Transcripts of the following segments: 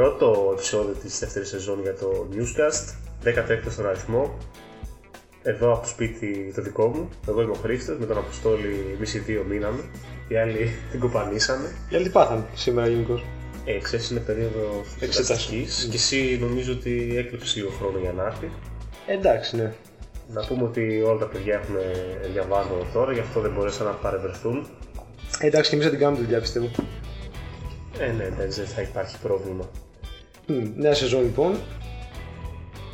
Πρώτο επεισόδιο της δεύτερης σεζόν για το Newscast, 16ο στον αριθμό. Εδώ από το σπίτι το δικό μου, εγώ είμαι ο Χρήστος, με τον Αποστόλη εμείς οι δύο μείναμε. Οι άλλοι την κοπανίσανε. Οι άλλοι πάθαν σήμερα γενικώς. Ε, ξέρεις, είναι περίοδος εξεταστικής και εσύ νομίζω ότι έκλειψες λίγο χρόνο για να έρθεις. Εντάξει, ναι. Να πούμε ότι όλα τα παιδιά έχουν διαβάζω τώρα, γι' αυτό δεν μπορέσαν να παρευρεθούν. Ε, εντάξει, και εμείς θα την κάνουμε τη δουλειά πιστεύω. Ε, ναι, εντάξει, δεν θα υπάρχει πρόβλημα. Μμ, νέα σεζόν λοιπόν.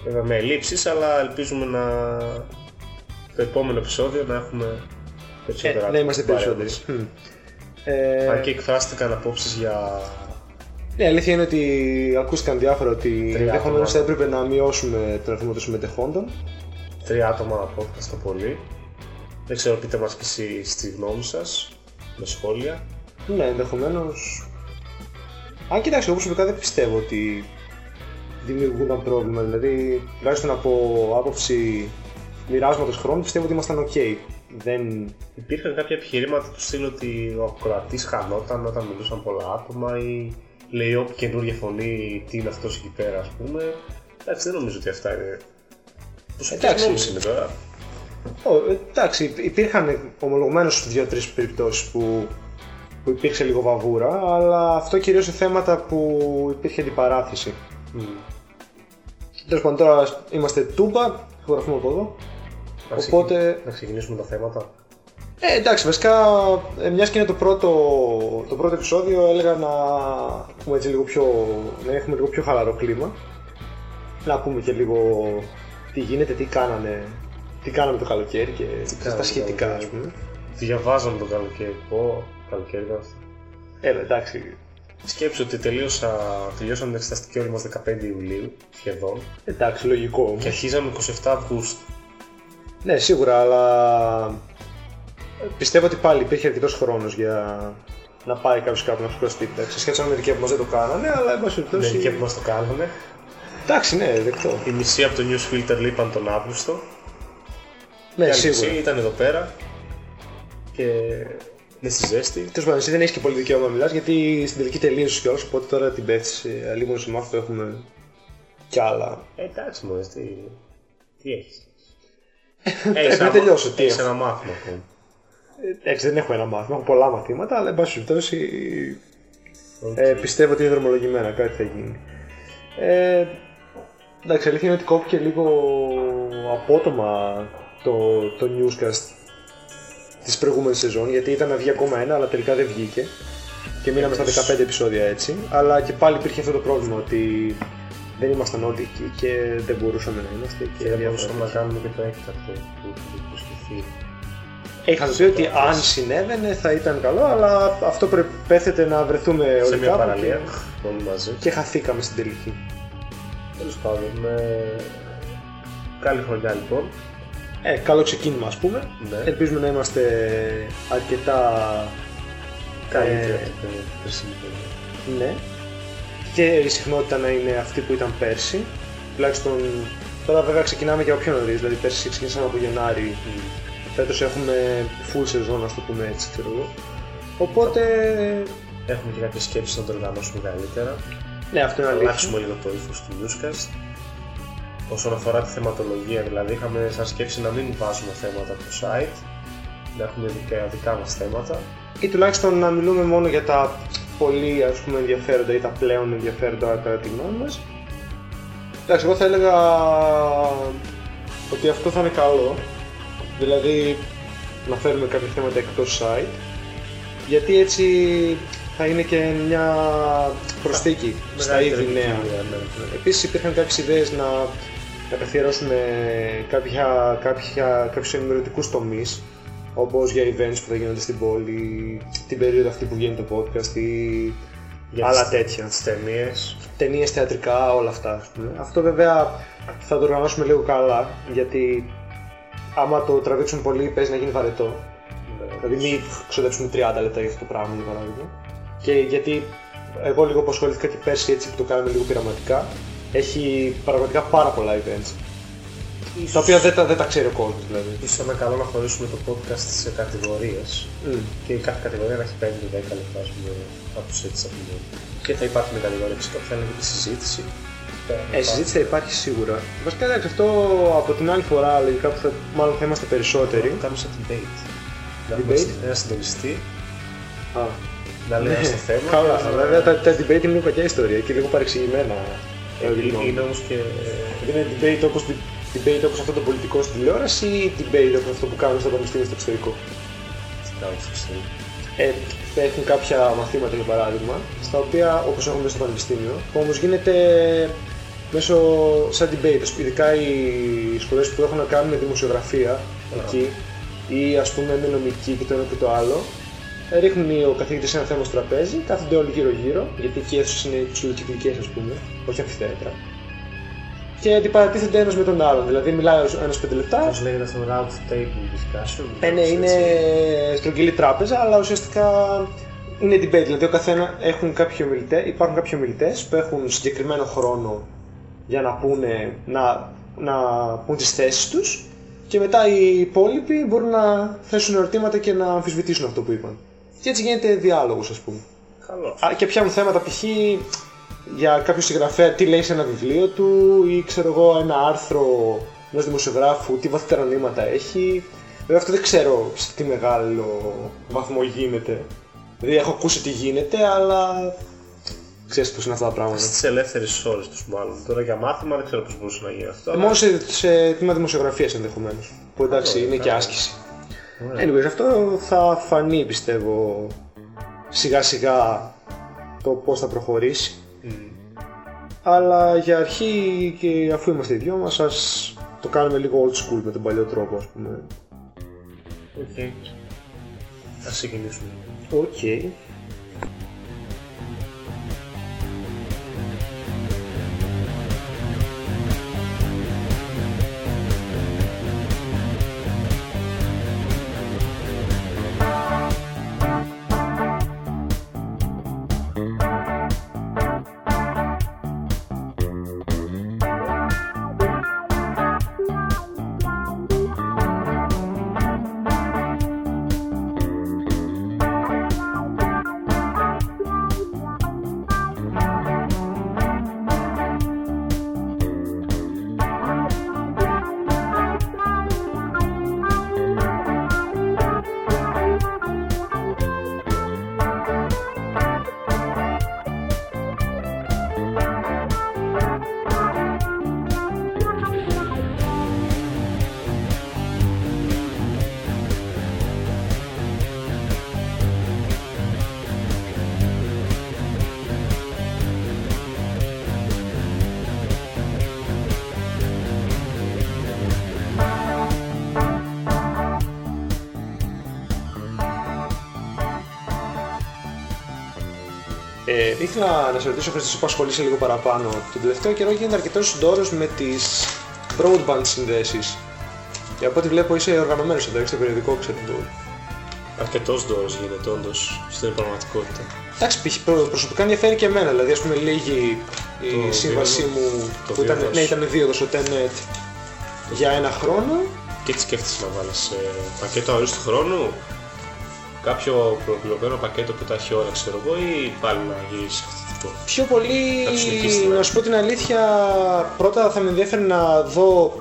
Βέβαια με ελλείψεις, αλλά ελπίζουμε να το επόμενο επεισόδιο να έχουμε Ε, περισσότερα να είμαστε περισσότεροι. παρέμβαση. Μμ. Ε, Αν και εκφράστηκαν απόψεις για... ναι, η αλήθεια είναι ότι ακούστηκαν διάφορα ότι Τρία ενδεχομένω άτομα. θα έπρεπε να μειώσουμε τον αριθμό των συμμετεχόντων. τρία άτομα podcast το πολύ. Δεν ξέρω, πείτε μας και εσείς τη γνώμη σας, με σχόλια. Ναι, ενδεχομένως. Αν κοιτάξτε, εγώ προσωπικά δεν πιστεύω ότι δημιουργούνταν πρόβλημα. Δηλαδή, τουλάχιστον από άποψη μοιράσματος χρόνου, πιστεύω ότι ήμασταν OK. Δεν. Υπήρχαν κάποια επιχειρήματα του στυλ ότι ο ακροατής χανόταν όταν μιλούσαν πολλά άτομα ή λέει όποια καινούργια φωνή τι είναι αυτός εκεί πέρα ας πούμε. Εντάξει, δεν νομίζω ότι αυτά είναι... Προσωπικές Εντάξει. γνώμες είναι τώρα. Ω, εντάξει, υπήρχαν ομολογουμένως δύο-τρεις περιπτώσεις που, που υπήρξε λίγο βαβούρα, αλλά αυτό κυρίως σε θέματα που υπήρχε αντιπαράθεση. Τέλος πάντων, τώρα είμαστε τούμπα, ηχογραφούμε από εδώ. Να Οπότε- ξεκι- Να ξεκινήσουμε τα θέματα. Ε, εντάξει, βασικά, ε, μιας και είναι το πρώτο, το πρώτο επεισόδιο, έλεγα να έχουμε έτσι λίγο πιο, να έχουμε λίγο πιο χαλαρό κλίμα. Να πούμε και λίγο τι γίνεται, τι κάνανε, τι κάναμε το καλοκαίρι και κάναμε τα το σχετικά, καλοκαίρι. ας πούμε. Διαβάζαμε το καλοκαίρι. Πω, καλοκαίρι ήταν αυτό. Έλα, εντάξει, Σκέψου ότι τελείωσα, τελειώσαμε την εξεταστική όλη μας 15 Ιουλίου σχεδόν εντάξει, λογικό όμως. και αρχίζαμε 27 Αυγούστου. Ναι, σίγουρα, αλλά πιστεύω ότι πάλι υπήρχε αρκετός χρόνος για να πάει κάποιος κάπου να σου σπίτι. Σε σχέση με μερικοί από εμά δεν το κάνανε, αλλά εν πάση περιπτώσει. Μερικοί που μας το κάνανε. Εντάξει, ναι, δεκτό. Η μισή από το News Filter λείπαν τον Αύγουστο. Ναι, η άλλη μισή σίγουρα. ήταν εδώ πέρα και είναι στη ζέστη. Τέλος πάντων, εσύ δεν έχεις και πολύ δικαίωμα να μιλάς γιατί στην τελική τελείωσε κιόλα. Οπότε τώρα την πέφτει. Λίγο σε μάθημα έχουμε κι άλλα. Ε, εντάξει μωρέ, τι, τι έχεις. Πρέπει να τελειώσω. Τι Έχεις έχω. ένα μάθημα ακόμα. Ε, Εντάξει, δεν έχω ένα μάθημα. Έχω πολλά μαθήματα, αλλά εν πάση περιπτώσει Οκ. Ε, πιστεύω ότι είναι δρομολογημένα, κάτι θα γίνει. Ε, εντάξει, αλήθεια είναι ότι κόπηκε λίγο απότομα το, το newscast της προηγούμενης σεζόν, γιατί ήταν να βγει ακόμα ένα, αλλά τελικά δεν βγήκε. Και μείναμε στα 15 επεισόδια έτσι. Αλλά και πάλι υπήρχε αυτό το πρόβλημα ότι δεν ήμασταν όλοι εκεί και δεν μπορούσαμε να είμαστε. Και, Και δεν διάφορα μπορούσαμε να τέτοια. κάνουμε και το έκτακτο που είχε υποσχεθεί. Είχα πει ότι αν συνέβαινε θα ήταν καλό, αλλά αυτό προπέθεται να βρεθούμε όλοι Σε μια κάπου παραλία, και, όλοι μαζί. και χαθήκαμε στην τελική. Τέλος πάντων, ε, καλή χρονιά λοιπόν. Ε, καλό ξεκίνημα ας πούμε. Ναι. Ελπίζουμε να είμαστε αρκετά Καλύτερη ε, από την περσινή χρονιά. ναι. Και η συχνότητα να είναι αυτή που ήταν πέρσι. Τουλάχιστον τώρα βέβαια ξεκινάμε και από πιο νωρίς, δηλαδή πέρσι ξεκινήσαμε από Γενάρη. Φέτος έχουμε full σεζόν, ας το πούμε έτσι, ξέρω εγώ. Οπότε, Έχουμε και κάποιες σκέψεις να το οργανώσουμε καλύτερα. ναι, αυτό είναι Να αλήθεια. αλλάξουμε λίγο το ύφος του newscast. Όσον αφορά τη θεματολογία, δηλαδή είχαμε σαν σκέψη να μην βάζουμε θέματα από το site, να έχουμε δικά, δικά μας θέματα. Ή τουλάχιστον να μιλούμε μόνο για τα πολύ ας πούμε ενδιαφέροντα ή τα πλέον ενδιαφέροντα κατά τη γνώμη μας. Εντάξει, εγώ θα έλεγα ότι αυτό θα είναι καλό. Δηλαδή να φέρουμε κάποια θέματα εκτός site. Γιατί έτσι θα είναι και μια προσθήκη στα Μεγαλύτερη ήδη νέα. ποικιλία, ναι, ναι. Επίσης υπήρχαν κάποιες ιδέες να, να καθιερώσουμε κάποια, κάποια, κάποιους ενημερωτικούς τομείς όπως για events που θα γίνονται στην πόλη, την περίοδο αυτή που βγαίνει το podcast ή Για άλλα τις- τέτοια. τις ταινίες. Ταινίες, θεατρικά, όλα αυτά. ας πούμε. Αυτό βέβαια θα το οργανώσουμε λίγο καλά γιατί άμα το τραβήξουμε πολύ παίζει να γίνει βαρετό. Ναι. Δηλαδή μην ξοδέψουμε 30 λεπτά για αυτό το πράγμα για παράδειγμα. Και γιατί εγώ λίγο που ασχολήθηκα και πέρσι έτσι που το κάναμε λίγο πειραματικά, έχει πραγματικά πάρα πολλά events. Ίσως, Τα οποία δεν τα, δεν τα ξέρει ο κόσμος δηλαδή. ίσως θα είναι καλό να χωρίσουμε το podcast σε κατηγορίες Mm. και κάθε κατηγορία να έχει 5-10 λεπτά ας πούμε, από έτσι από την Και θα υπάρχουν κατηγορίες φυσικά που θα είναι και τη συζήτηση. Ε, συζήτηση θα υπάρχει σίγουρα. Βασικά εντάξει, αυτό από την άλλη φορά λογικά που θα, μάλλον θα είμαστε περισσότεροι. Να κάνουμε σαν debate. Να Debate? έχουμε ένα συντονιστή, Α, να λέει ναι. στο θέμα. Καλά, και να- βέβαια τα, τα debate είναι λίγο κακιά ιστορία και λίγο παρεξηγημένα. Ε, είναι- Είναι όμως και... Είναι debate όπως, debate όπως αυτό το πολιτικό στην τηλεόραση ή debate όπως αυτό που κάνουν στο πανεπιστήμιο στο εξωτερικό; Τι κάνω στο εξωτερικό. Ε, έχουν κάποια μαθήματα για παράδειγμα, στα οποία όπως έχουμε στο πανεπιστήμιο, που όμως γίνεται μέσω σαν debate, ας πούμε, ειδικά οι σχολές που έχουν να κάνουν με δημοσιογραφία εκεί ή ας πούμε με νομική και το ένα και το άλλο, ε, ρίχνουν ο καθηγητής ένα θέμα στο τραπέζι, κάθονται όλοι γύρω γύρω, γιατί εκεί οι αίθουσες είναι ψηλοκυκλικές ας πούμε, όχι αμφιθέατρα. Και αντιπαρατίθενται ένας με τον άλλον, δηλαδή μιλάει ο ένας πέντε λεπτά, Πώς λέγεται αυτό round table discussion; ε, ναι, κάπως είναι έτσι. στρογγυλή τράπεζα, αλλά ουσιαστικά είναι debate. Δηλαδή, ο καθένα έχουν κάποιοι ομιλητέ, υπάρχουν κάποιοι ομιλητές που έχουν συγκεκριμένο χρόνο για να πούνε, να, να πούν τις θέσεις τους και μετά οι υπόλοιποι μπορούν να θέσουν ερωτήματα και να αμφισβητήσουν αυτό που είπαν. Και έτσι γίνεται διάλογος, ας πούμε. Καλό. Α, και πιάνουν θέματα π.χ. για κάποιο συγγραφέα τι λέει σε ένα βιβλίο του ή ξέρω εγώ ένα άρθρο ενός δημοσιογράφου, τι βαθύτερα νοήματα έχει. Βέβαια αυτό δεν ξέρω σε τι μεγάλο βαθμό γίνεται. Δηλαδή έχω ακούσει τι γίνεται, αλλά ξέρεις πώς είναι αυτά τα πράγματα. Στις ελεύθερες ώρες τους μάλλον. Τώρα για μάθημα δεν ξέρω πώς μπορούσε να γίνει αυτό. Ε, αλλά- Μόνο σε, σε τμήμα δημοσιογραφίας ενδεχομένως. Που εντάξει Καλό, είναι και καλό. άσκηση. Ωραία. Anyways, αυτό θα φανεί πιστεύω σιγά σιγά το πώς θα προχωρήσει. Μμ. Αλλά για αρχή και αφού είμαστε οι δυο μας, ας το κάνουμε λίγο old school με τον παλιό τρόπο, ας πούμε. Οκ. Ας ξεκινήσουμε. Οκ. Ε, ήθελα να σε ρωτήσω, Χρήστος, που ασχολείσαι λίγο παραπάνω. Τον τελευταίο καιρό γίνεται αρκετός δώρο με τις broadband συνδέσεις. Και από ό,τι βλέπω είσαι οργανωμένος εδώ, έχεις το περιοδικό, ξέρω το. Αρκετός δώρος γίνεται όντως στην πραγματικότητα. Εντάξει, π.χ. προ- προσωπικά ενδιαφέρει και εμένα, δηλαδή ας πούμε λίγη η Το σύμβασή δίωδος. μου Το που ήταν, δίωδος. ναι, ήταν δύο στο Tenet για ένα χρόνο. Και τι σκέφτεσαι να βάλεις ε, πακέτο αορίστου χρόνου, κάποιο προβλημένο πακέτο που τα έχει ώρα ξέρω εγώ ή πάλι να γυρίσεις αυτό. Πιο πολύ, Θα συνεχίσεις, να σου πω την αλήθεια, πρώτα θα με ενδιαφέρει να δω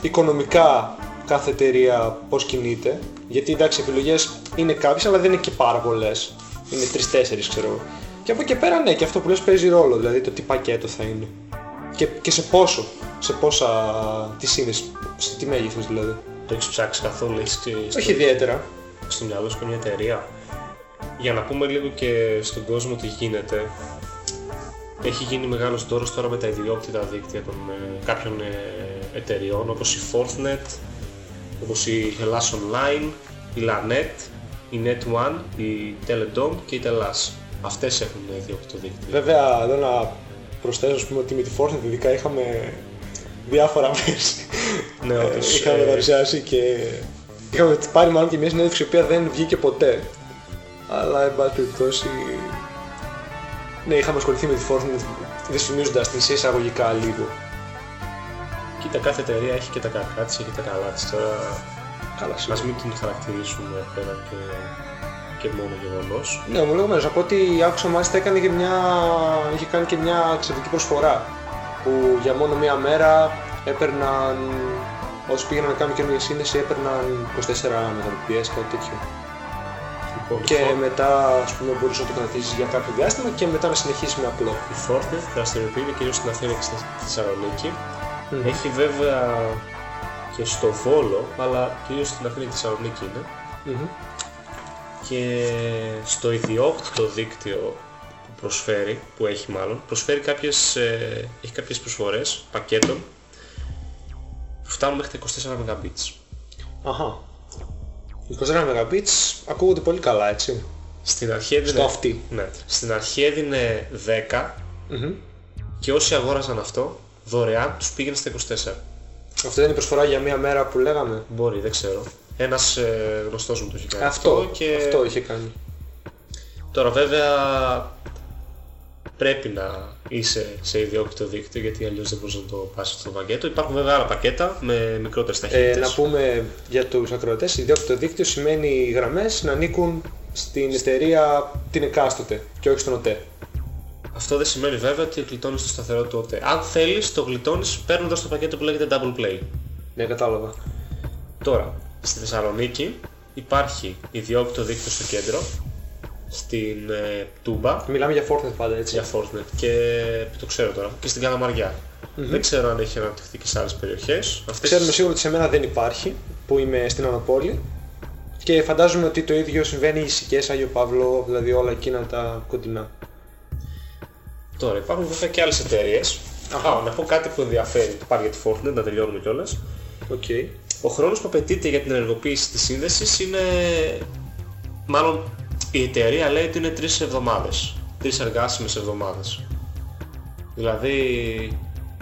οικονομικά κάθε εταιρεία πώς κινείται. Γιατί εντάξει, επιλογές είναι κάποιες, αλλά δεν είναι και πάρα πολλές. Είναι τρεις-τέσσερις ξέρω εγώ. Και από εκεί και πέρα ναι, και αυτό που λες παίζει ρόλο, δηλαδή το τι πακέτο θα είναι. Και, και σε πόσο, σε πόσα, τι είναι, σε τι μέγεθος δηλαδή. Το έχεις ψάξει καθόλου, έχεις ε, στο, Όχι ιδιαίτερα. Στο μυαλό σου και μια εταιρεία. Για να πούμε λίγο και στον κόσμο τι γίνεται, έχει γίνει μεγάλος δώρος τώρα με τα ιδιόκτητα δίκτυα των ε, κάποιων ε, εταιριών όπως η Forthnet, όπως η Hellas Online, η Lanet, η Net1, η Teledom και η Telas. Αυτές έχουν ιδιόκτητο δίκτυο. Βέβαια, εδώ να προσθέσω ας πούμε, ότι με τη Fortnite ειδικά είχαμε διάφορα μέρη. Ναι, Ε, όντως, είχαμε ε, παρουσιάσει και είχαμε πάρει μάλλον και μια συνέντευξη η οποία δεν βγήκε ποτέ. Αλλά εν πάση περιπτώσει. Ναι, είχαμε ασχοληθεί με τη Fortnite δυσφημίζοντας την σε εισαγωγικά λίγο. Κοίτα, κάθε εταιρεία έχει και τα κακά της, έχει τα καλά της. Τώρα Καλά, ας σίγουρα. μην την χαρακτηρίσουμε πέρα και, και μόνο γεγονός. Ναι, ομολογουμένως, από ό,τι άκουσα μάλιστα έκανε και μια, είχε κάνει και μια εξαιρετική προσφορά που για μόνο μία μέρα έπαιρναν, όσοι πήγαιναν να κάνουν καινούργια σύνδεση έπαιρναν 24 Mbps, κάτι τέτοιο. Λοιπόν, Και η Ford- μετά ας πούμε μπορούσε να το κρατήσεις για κάποιο διάστημα και μετά να συνεχίσει με απλό. η Fortnite δραστηριοποιείται κυρίως στην Αθήνα και στη Θεσσαλονίκη. Μμμ. Έχει βέβαια και στο Βόλο, αλλά κυρίως στην Αθήνα και στη Θεσσαλονίκη είναι. Μμμ. Και στο ιδιόκτητο δίκτυο που προσφέρει, που έχει μάλλον, προσφέρει κάποιες, ε, έχει κάποιες προσφορές πακέτων που φτάνουν μέχρι τα 24 Mbits. Αχα. 24 Mbps ακούγονται πολύ καλά, έτσι. Στην αρχή έδινε, Στο αυτή. ναι, στην αρχή έδινε 10 Μμμ. και όσοι αγόραζαν αυτό, δωρεάν τους πήγαινε στα 24. Αυτό δεν είναι η προσφορά για μία μέρα που λέγαμε; Μπορεί, δεν ξέρω. Ένας ε, γνωστός μου το έχει κάνει Αυτό, και αυτό είχε κάνει. τώρα βέβαια πρέπει να είσαι σε ιδιόκτητο δίκτυο γιατί αλλιώς δεν μπορείς να το πας στο πακέτο. Υπάρχουν βέβαια άλλα πακέτα με μικρότερες Ε, ταχύτητες. να πούμε για τους ακροατές, ιδιόκτητο δίκτυο σημαίνει οι γραμμές να ανήκουν στην εταιρεία την εκάστοτε και όχι στον ΟΤΕ. Αυτό δεν σημαίνει βέβαια ότι γλιτώνεις το σταθερό του ΟΤΕ. Αν θέλεις το γλιτώνεις παίρνοντας το πακέτο που λέγεται Double Play. Ναι, κατάλαβα. Τώρα, στη Θεσσαλονίκη υπάρχει ιδιόκτητο δίκτυο στο κέντρο, στην ε, Τούμπα, Μιλάμε για Fortnite πάντα, έτσι. για Fortnite και το ξέρω τώρα, και στην καλαμαρια Δεν ξέρω αν έχει αναπτυχθεί και σε άλλες περιοχές. Αυτές Ξέρουμε σίγουρα ότι σε μένα δεν υπάρχει, που είμαι στην Αναπόλη. Και φαντάζομαι ότι το ίδιο συμβαίνει οι Σικές, Άγιο Παύλο, δηλαδή όλα εκείνα τα κοντινά. Τώρα υπάρχουν βέβαια και άλλες εταιρείες. Α, να πω κάτι που ενδιαφέρει, το πάρει για τη Forthnet, να τελειώνουμε κιόλας. Οκ. Ο χρόνος που απαιτείται για την ενεργοποίηση της σύνδεσης είναι... Μάλλον η εταιρεία λέει ότι είναι τρεις εβδομάδες. Τρεις εργάσιμες εβδομάδες. Δηλαδή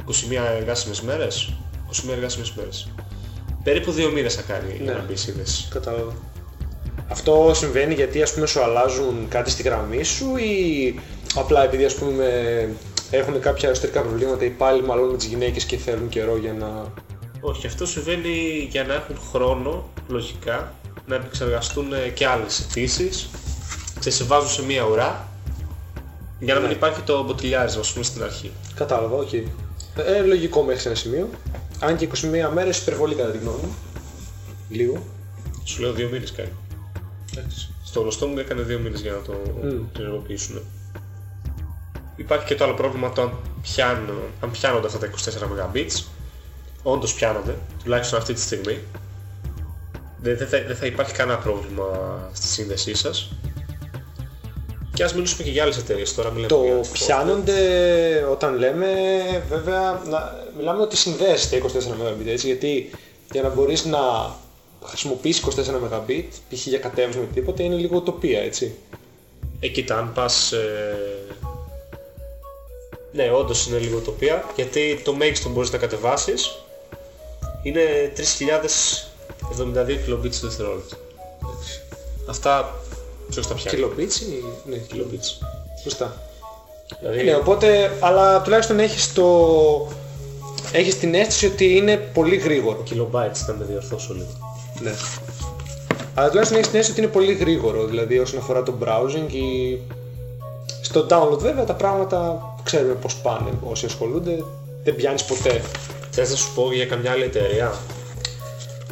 21 εργάσιμες μέρες. 21 εργάσιμες μέρες. Περίπου δύο μήνες θα κάνει για Ναι. να μπει η σύνδεση. Κατάλαβα. Αυτό συμβαίνει γιατί ας πούμε σου αλλάζουν κάτι στη γραμμή σου ή απλά επειδή ας πούμε έχουν κάποια εσωτερικά προβλήματα ή πάλι μάλλον με τις γυναίκες και θέλουν καιρό για να... Όχι, αυτό συμβαίνει για να έχουν χρόνο, λογικά, να επεξεργαστούν ε, και άλλες αιτήσεις. Σε βάζουν σε μία ουρά, για να μην Ναι. υπάρχει το μποτιλιάρισμα, ας πούμε, στην αρχή. Κατάλαβα, οκ. Ε, λογικό μέχρι σε ένα σημείο. Αν και 21 μέρες υπερβολή κατά τη γνώμη μου. Λίγο. Σου λέω δύο μήνες κάνει. Εντάξει. Στο γνωστό μου έκανε δύο μήνες για να το Μμ. το ενεργοποιήσουν. Υπάρχει και το άλλο πρόβλημα το αν, πιάνουν, αν πιάνονται αυτά τα 24 Mbits. Όντως πιάνονται, τουλάχιστον αυτή τη στιγμή. Δεν, δεν θα, δεν θα υπάρχει κανένα πρόβλημα στη σύνδεσή σας. Και ας μιλήσουμε και για άλλες εταιρείες τώρα. Μιλάμε Το για τη Ford. πιάνονται όταν λέμε, βέβαια, να, μιλάμε ότι συνδέεται 24 Mbit, έτσι, γιατί για να μπορείς να χρησιμοποιήσεις 24 Mbit, π.χ. για κατέβασμα ή τίποτα, είναι λίγο utopia, έτσι. Ε, κοίτα, αν πας... Ε... Ναι, όντως είναι λίγο τοπία, γιατί το μέγιστο που μπορείς να κατεβάσεις είναι 3072 kilobits το δευτερόλεπτο. Αυτά ποιος τα πιάνει; Kilobits ή... Ναι, Kilobits. Σωστά. Δηλαδή, Ναι, οπότε, αλλά τουλάχιστον έχεις το... Έχεις την αίσθηση ότι είναι πολύ γρήγορο. kilobytes να με διορθώσω λίγο. Ναι. Αλλά τουλάχιστον έχεις την αίσθηση ότι είναι πολύ γρήγορο, δηλαδή όσον αφορά το browsing ή... Στο download βέβαια τα πράγματα ξέρουμε πώς πάνε όσοι ασχολούνται, δεν πιάνεις ποτέ. Θες να σου πω για καμιά άλλη εταιρεία;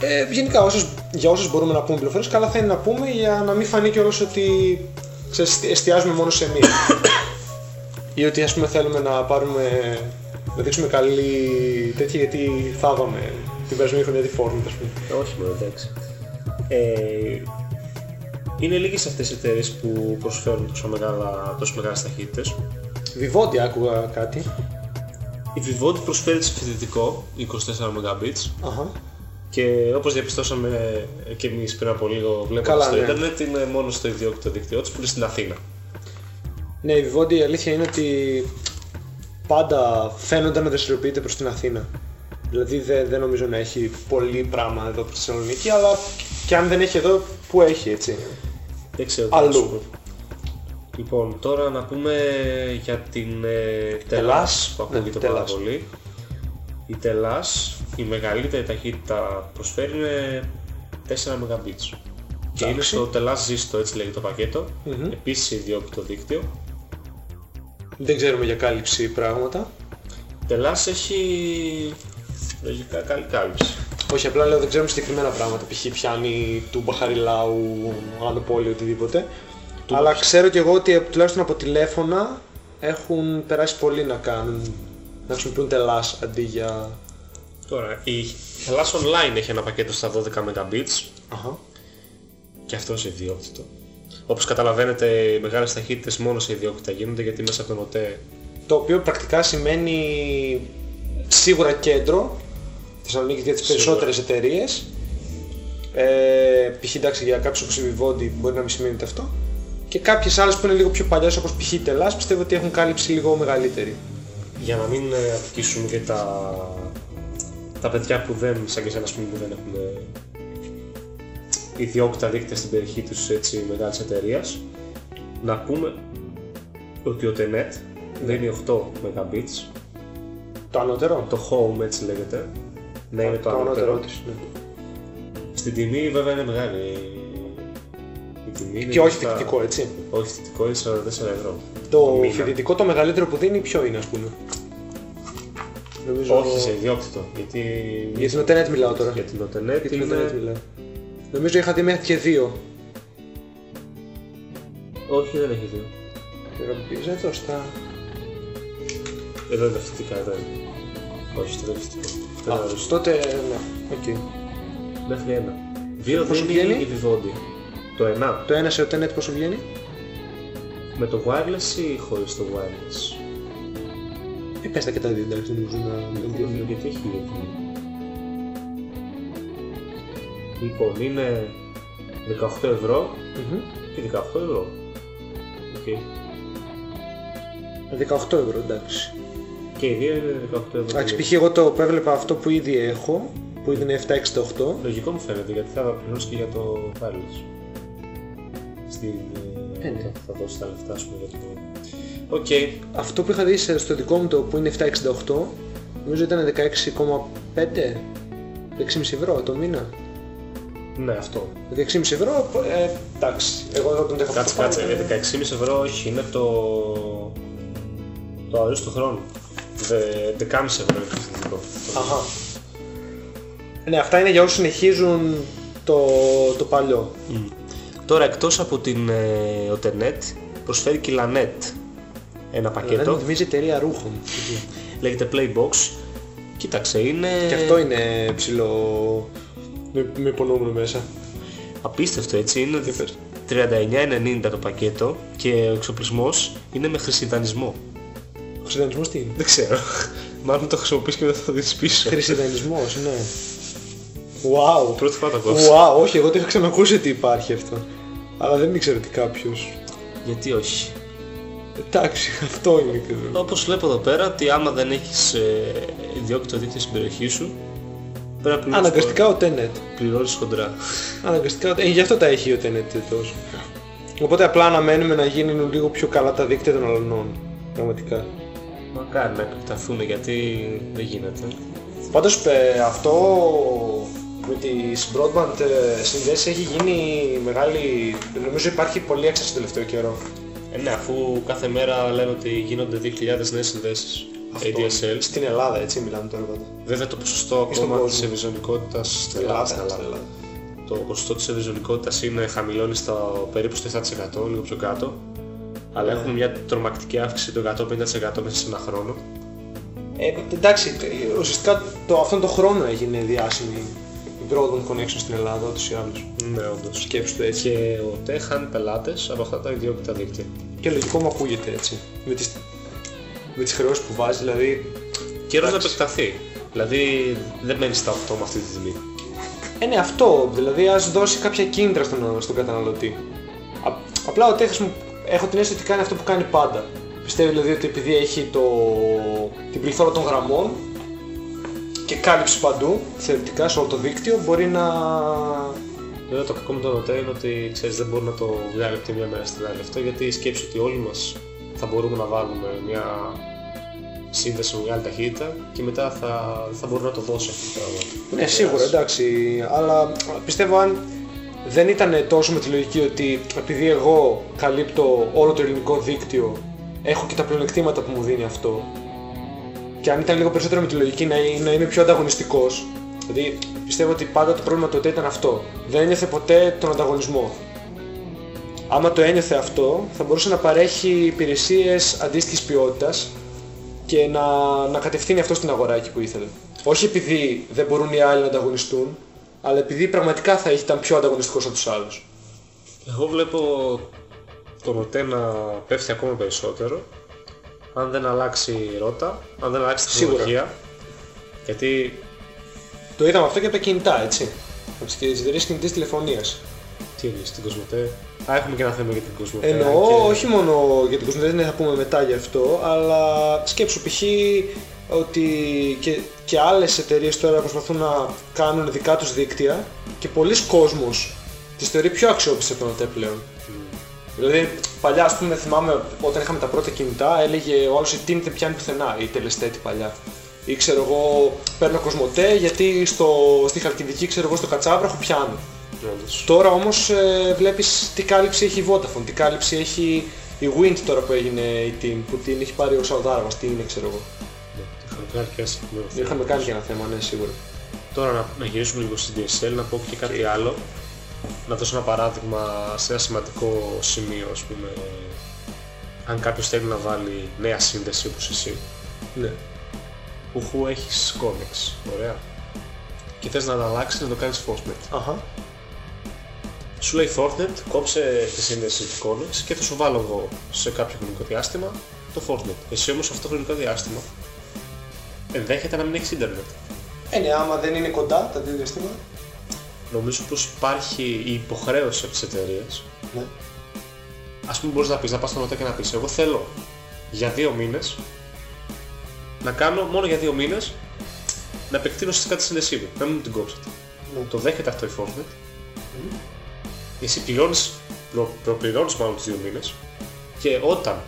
Ε, γενικά όσες, για όσες μπορούμε να πούμε πληροφορίες, καλά θα είναι να πούμε για να μην φανεί κιόλας ότι ξέρεις, εστιάζουμε μόνο σε μία. ή ότι ας πούμε θέλουμε να πάρουμε, να δείξουμε καλή τέτοια γιατί θάβαμε την περασμένη χρονιά τη Fortnite ας πούμε. Όχι μόνο, εντάξει. Ε, είναι λίγες αυτές οι εταιρείες που προσφέρουν τόσο, μεγάλα, τόσο μεγάλες ταχύτητες. Vivendi άκουγα κάτι. Η Vivendi προσφέρει σε φοιτητικό 24 Mbits Αχα. Και όπως διαπιστώσαμε και εμείς πριν από λίγο βλέποντας Καλά, στο ναι. ίντερνετ είναι μόνο στο ιδιόκτητο δίκτυό της που είναι στην Αθήνα. Ναι, η Vivendi η αλήθεια είναι ότι πάντα φαίνονται να δραστηριοποιείται προς την Αθήνα. Δηλαδή δεν, δεν νομίζω να έχει πολύ πράγμα εδώ προς τη Θεσσαλονίκη, αλλά και αν δεν έχει εδώ, πού έχει έτσι. Δεν ξέρω τι Αλλού. να σου πω. Λοιπόν, τώρα να πούμε για την ε, Τελάς. Τελάς που Ναι, ακούγεται πάρα Τελάς. πολύ. Η Telas, η μεγαλύτερη ταχύτητα που προσφέρει είναι 4 Mbits. Και είναι Εντάξει. στο Telas Zisto, έτσι λέγεται το πακέτο. Μμμ. Επίσης ιδιόκτητο δίκτυο. Δεν ξέρουμε για κάλυψη πράγματα. Η Telas έχει λογικά καλή κάλυψη. Όχι, απλά λέω δεν ξέρουμε συγκεκριμένα πράγματα. Π.χ. πιάνει του Μπαχαριλάου, Άνω Πόλη, οτιδήποτε. Αλλά ξέρω κι εγώ ότι τουλάχιστον από τηλέφωνα έχουν περάσει πολύ να κάνουν. Να χρησιμοποιούν τελάς αντί για. Τώρα, η Telas Online έχει ένα πακέτο στα 12 Mbits. Αχα. Και αυτός σε ιδιόκτητο. Όπως καταλαβαίνετε, οι μεγάλες ταχύτητες μόνο σε ιδιόκτητα γίνονται γιατί μέσα από τον ΟΤΕ Το οποίο πρακτικά σημαίνει σίγουρα κέντρο Θεσσαλονίκης για τις Σίγουρα. περισσότερες εταιρείες. Ε, π.χ. εντάξει για κάποιους όπως η Vivendi μπορεί να μην σημαίνει ούτε αυτό. Και κάποιες άλλες που είναι λίγο πιο παλιές όπως π.χ. η Τελάς πιστεύω ότι έχουν κάλυψη λίγο μεγαλύτερη. Για να μην ε, αδικήσουμε και τα, τα παιδιά που δεν, σαν και εσένα ας πούμε, που δεν έχουν ε, ιδιόκτητα δίκτυα στην περιοχή τους έτσι μεγάλης εταιρείας να πούμε ότι ο Tenet δίνει 8 Mbits Το ανώτερο. το home έτσι λέγεται να είναι το, ανώτερο της. Ναι. στην τιμή βέβαια είναι μεγάλη η τιμή είναι Και όχι στα- φοιτητικό έτσι. όχι φοιτητικό είναι 44 ευρώ Το μήνα. φοιτητικό το μεγαλύτερο που δίνει ποιο είναι ας πούμε; Νομίζω... όχι σε ιδιόκτητο γιατί Για την Otenet μιλάω τώρα. για την Otenet Για την είναι Otenet μιλάω. Νομίζω είχα δει μέχρι και δύο. όχι δεν έχεις δύο Ρομπίζα εδώ στα... Εδώ είναι τα φοιτητικά, εδώ είναι. Όχι, αυτό δεν είναι φοιτητικό. Αυτό είναι Α, αρρώστιο. τότε ναι. Οκ. Μέχρι ένα. Δύο Πόσο δίνει βγαίνει; η Vivendi. Το ένα. Το ένα σε Otenet πόσο βγαίνει; Με το wireless ή χωρίς το wireless; Ε, πες τα και τα δύο, εντάξει, δεν νομίζω να δεν δίνει. Γιατί έχει γιατί. Λοιπόν, είναι 18 ευρώ Μμμ. και 18 ευρώ. Οκ. 18 ευρώ, εντάξει. Και οι δύο είναι 18 ευρώ. Εντάξει, π.χ. εγώ το που έβλεπα αυτό που ήδη έχω, που ήδη είναι 768, Λογικό μου φαίνεται γιατί θα πληρώσει και για το wireless. Στην. Ε, ναι. θα, θα δώσει τα λεφτά, ας πούμε, για το. Οκ. αυτό που είχα δει σε- στο δικό μου το που είναι 768, νομίζω ήταν 16,5 6,5 ευρώ το μήνα. Ναι, αυτό. 16,5 ευρώ, ε, εντάξει. Εγώ όταν το είχα Κάτσε, αυτό κάτσε. πάνω, Ε, 16,5 ευρώ, όχι, είναι το. το αορίστου χρόνου. Δε- 11,5 ευρώ είναι το φοιτητικό. Αχα. Ναι, αυτά είναι για όσους συνεχίζουν το, το παλιό. Μμ. Τώρα εκτός από την ε, Otenet προσφέρει και η Lanet ένα Δεν πακέτο. μου θυμίζει εταιρεία ρούχων. Λέγεται Playbox. Κοίταξε, είναι Και αυτό είναι ψηλό. Με, με υπονοούμενο μέσα. απίστευτο έτσι. Είναι Τι πες. 39,90 το πακέτο και ο εξοπλισμός είναι με χρυσιδανισμό. Ο χρυσιδανισμός τι είναι; Δεν ξέρω. Μάλλον το χρησιμοποιείς και δεν θα το δεις πίσω. Χρυσιδανισμός, ναι. Wow. Πρώτη φορά το ακούω. Wow, όχι, εγώ το είχα ξανακούσει ότι υπάρχει αυτό. Αλλά δεν ήξερα ότι κάποιος. Γιατί όχι; Εντάξει, αυτό είναι και εδώ. Όπως βλέπω εδώ πέρα ότι άμα δεν έχεις ε, ιδιόκτητο δίκτυο στην περιοχή σου πρέπει να πληρώσεις, Αναγκαστικά ο Tenet. πληρώσεις χοντρά. Αναγκαστικά, ο- ε, γι' αυτό τα έχει ο Tenet τόσο. Οπότε απλά αναμένουμε να γίνουν λίγο πιο καλά τα δίκτυα των αλλωνών. Πραγματικά. Μακάρι να επεκταθούν γιατί δεν γίνεται. Πάντως ε, αυτό με τις broadband ε, συνδέσεις έχει γίνει μεγάλη... Νομίζω υπάρχει πολύ έξαρση το τελευταίο καιρό. Ε, ναι, αφού κάθε μέρα λένε ότι γίνονται 2.000 νέες συνδέσεις ADSL. Στην Ελλάδα έτσι μιλάμε τώρα πάντα. Βέβαια το ποσοστό στον ακόμα κόσμο. της ευρυζωνικότητας στην Ελλάδα, Ελλάδα, στην στην Ελλάδα. Το ποσοστό της ευρυζωνικότητας είναι χαμηλώνει στο περίπου στο 7%, λίγο πιο κάτω. Αλλά Ναι. έχουμε μια τρομακτική αύξηση του 150% μέσα σε ένα χρόνο. Ε, εντάξει, ε, ουσιαστικά το, αυτόν τον χρόνο έγινε διάσημη η broadband connection στην Ελλάδα ούτως ή άλλως. Ναι, όντως. Σκέψου το έτσι. Και ο ΤΕ χάνει πελάτες από αυτά τα ιδιόκτητα δίκτυα. Και λογικό μου ακούγεται έτσι. Με τις, με τις χρεώσεις που βάζει, δηλαδή... Καιρός να Εντάξει. επεκταθεί. Δηλαδή δεν μένεις στα 8 με αυτή τη τιμή. Ε, ναι, αυτό. Δηλαδή, ας δώσει κάποια κίνητρα στον, στον καταναλωτή. Α, απλά ότι έχω, έχω την αίσθηση ότι κάνει αυτό που κάνει πάντα. Πιστεύει δηλαδή ότι επειδή έχει το, την πληθώρα των γραμμών και κάλυψη παντού, θεωρητικά σε όλο το δίκτυο, μπορεί να... Βέβαια το κακό με τον ΟΤΕ είναι ότι ξέρεις, δεν μπορεί να το βγάλει από τη μία μέρα στην άλλη αυτό γιατί σκέψει ότι όλοι μας θα μπορούμε να βάλουμε μια σύνδεση με μεγάλη ταχύτητα και μετά θα, θα μπορεί να το δώσει αυτό το πράγμα. Ναι, σίγουρα, εντάξει. Αλλά πιστεύω αν δεν ήταν τόσο με τη λογική ότι επειδή εγώ καλύπτω όλο το ελληνικό δίκτυο, έχω και τα πλεονεκτήματα που μου δίνει αυτό. Και αν ήταν λίγο περισσότερο με τη λογική να, να είμαι πιο ανταγωνιστικός, δηλαδή πιστεύω ότι πάντα το πρόβλημα τότε ήταν αυτό. Δεν ένιωθε ποτέ τον ανταγωνισμό. Άμα το ένιωθε αυτό, θα μπορούσε να παρέχει υπηρεσίες αντίστοιχης ποιότητας και να, να κατευθύνει αυτό στην αγορά εκεί που ήθελε. Όχι επειδή δεν μπορούν οι άλλοι να ανταγωνιστούν, αλλά επειδή πραγματικά θα ήταν πιο ανταγωνιστικός από τους άλλους. Εγώ βλέπω τον ΟΤΕ να πέφτει ακόμα περισσότερο αν δεν αλλάξει η ρότα, αν δεν αλλάξει τη Σίγουρα. τεχνολογία. Γιατί Το είδαμε αυτό και από τα κινητά, έτσι. Από τις εταιρείες κινητής τηλεφωνίας. τι εννοείς την Κοσμοτέ; Α, έχουμε και ένα θέμα για την Κοσμοτέ. Εννοώ και... όχι μόνο για την Κοσμοτέ, δεν θα πούμε μετά γι' αυτό, αλλά σκέψου π.χ. ότι και, και άλλες εταιρείες τώρα προσπαθούν να κάνουν δικά τους δίκτυα και πολλοί κόσμος τις θεωρεί πιο αξιόπιστες από τον ΟΤΕ πλέον. Δηλαδή, παλιά, ας πούμε, θυμάμαι όταν είχαμε τα πρώτα κινητά, έλεγε ο άλλος η TIM δεν πιάνει πουθενά, η τελεστέτη παλιά. Ή ξέρω εγώ, παίρνω κοσμοτέ γιατί στο, στη Χαλκιδική, ξέρω εγώ, στο Κατσάβραχο πιάνω. Όντως. Τώρα όμως ε, βλέπεις τι κάλυψη έχει η Vodafone, τι κάλυψη έχει η Wind τώρα που έγινε η team, που την έχει πάρει ο Σαουδάραβας, τι είναι ξέρω εγώ. Ναι, το είχαμε κάνει και ένα συγκεκριμένο θέμα. Είχαμε κάνει και ένα θέμα, ναι, σίγουρα. Τώρα να, να γυρίσουμε λίγο στη DSL, να πω και κάτι άλλο. Να δώσω ένα παράδειγμα σε ένα σημαντικό σημείο, ας πούμε. Αν κάποιος θέλει να βάλει νέα σύνδεση όπως εσύ, Ναι. που έχεις Connex, ωραία. Και θες να τα αλλάξεις να το κάνεις Fortinet. Αχα. Σου λέει Fortinet, κόψε τη σύνδεση του Connex και θα σου βάλω εγώ σε κάποιο χρονικό διάστημα το Fortinet. Εσύ όμως αυτό το χρονικό διάστημα ενδέχεται να μην έχεις ίντερνετ. Ε, ναι, άμα δεν είναι κοντά τα δύο διαστήματα. Νομίζω πως υπάρχει η υποχρέωση από τις εταιρείες Ναι. Ας πούμε μπορείς να πεις, να πας στον ΟΤΕ και να πεις εγώ θέλω για δύο μήνες να κάνω μόνο για δύο μήνες να επεκτείνω ουσιαστικά τη σύνδεσή μου, να μην μου την κόψετε. Ναι. Το δέχεται αυτό η Fortnite. Εσύ πληρώνεις, προ, προπληρώνεις μάλλον τους δύο μήνες και όταν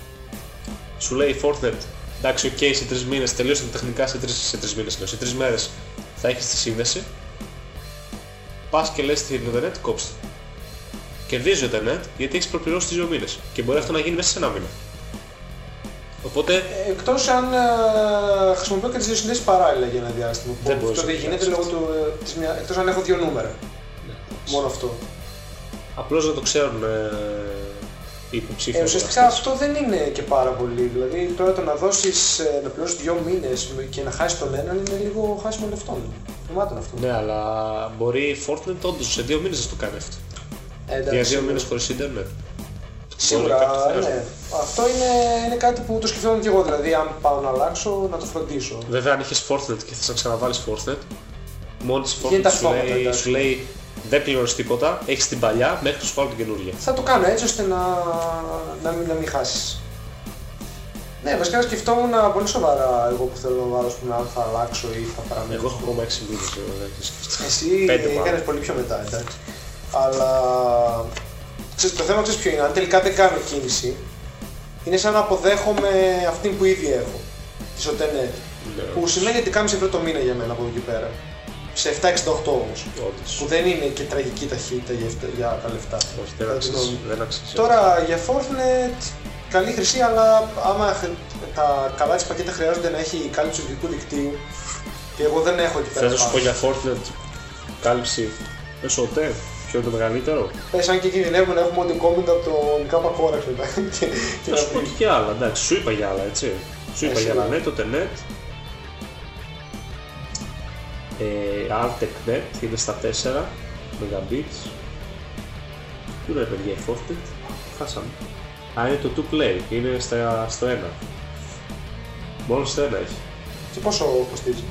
σου λέει η Fortnite εντάξει, ok, σε τρεις μήνες τελείωσαν τα τεχνικά σε τρεις, σε τρεις μήνες, λέω, σε τρεις μέρες θα έχεις τη σύνδεση πας και λες στην Ιντερνετ κόψτε. Κερδίζει ο Ιντερνετ γιατί έχεις προπληρώσει τις δύο μήνες και μπορεί αυτό να γίνει μέσα σε ένα μήνα. Οπότε Ε, εκτός αν ε, χρησιμοποιώ και τις δύο συνδέσεις παράλληλα για ένα διάστημα. που Δεν μπορείς αυτό να δεν γίνεται φτιάξεις λόγω του, ε, της μια... εκτός αν έχω δύο νούμερα. Μόνο αυτό. απλώς να το ξέρουν ε, οι Ε, υποψήφοι. ουσιαστικά αυτό δεν είναι και πάρα πολύ. Δηλαδή τώρα το να δώσεις, ε, να πληρώσεις δύο μήνες με- και να χάσεις τον έναν είναι λίγο χάσιμο λεφτών. Θυμάται αυτό. Ναι, αλλά μπορεί η Fortnite όντως σε δύο μήνες να το κάνει αυτό. Ε, εντάξει, Για δύο σίγουρα. μήνες χωρίς ίντερνετ. Σίγουρα, Μπορεί κάποιος να ναι. Αυτό είναι, είναι κάτι που το σκεφτόμουν και εγώ. Δηλαδή, αν πάω να αλλάξω, να το φροντίσω. Βέβαια, αν είχες Fortnite και θες να ξαναβάλεις Fortnite, μόλις η Γίνεται Fortnite σου αυτόματα, λέει, εντάξει. σου λέει δεν πληρώνεις τίποτα, έχεις την παλιά μέχρι να σου βάλω την καινούργια. Θα το κάνω έτσι ώστε να, να, μην, να μην χάσεις. Ναι, βασικά σκεφτόμουν πολύ σοβαρά εγώ που θέλω να βάλω, ας πούμε, αν θα αλλάξω ή θα παραμείνω. Εγώ έχω ακόμα 6 μήνες βέβαια, έχεις σκεφτεί. Εσύ Πέντε μάλλον. έκανες πολύ πιο μετά, εντάξει. Αλλά ξέρεις, το θέμα ξέρεις ποιο είναι, αν τελικά δεν κάνω κίνηση, είναι σαν να αποδέχομαι αυτή που ήδη έχω, τη ΟΤΕΝΕΤ. Ναι, Που σημαίνει ότι κάμισε ευρώ το μήνα για μένα από εδώ και πέρα. Σε 7,68 όμως. όντως. Που δεν είναι και τραγική ταχύτητα για, αυτά- για τα λεφτά. Όχι, δεν Κατά τη αξίζει. γνώμη μου. Δεν αξίζει. Τώρα για Fortnite, καλή χρυσή, αλλά άμα χ- τα καλά της πακέτα χρειάζονται να έχει κάλυψη του ειδικού δικτύου και εγώ δεν έχω εκεί πέρα. Θες να σου πω πάνω. για Fortnite κάλυψη μέσω ΟΤΕ, ποιο είναι το μεγαλύτερο; Πες αν και κινδυνεύουμε να έχουμε audio comment από τον Κάπα Κόραξ μετά. και, και Θα να σου πω πει. και για άλλα, εντάξει, σου είπα για άλλα, έτσι. Σου είπα Εσύ, για άλλα, ναι. net, το net. Ε, Artec net είναι στα 4 Mbits. Πού είναι παιδιά η Fortnite, χάσαμε. Α, είναι το 2 play, είναι στα, στο 1. Μόνο στο 1 έχει. Και πόσο κοστίζει;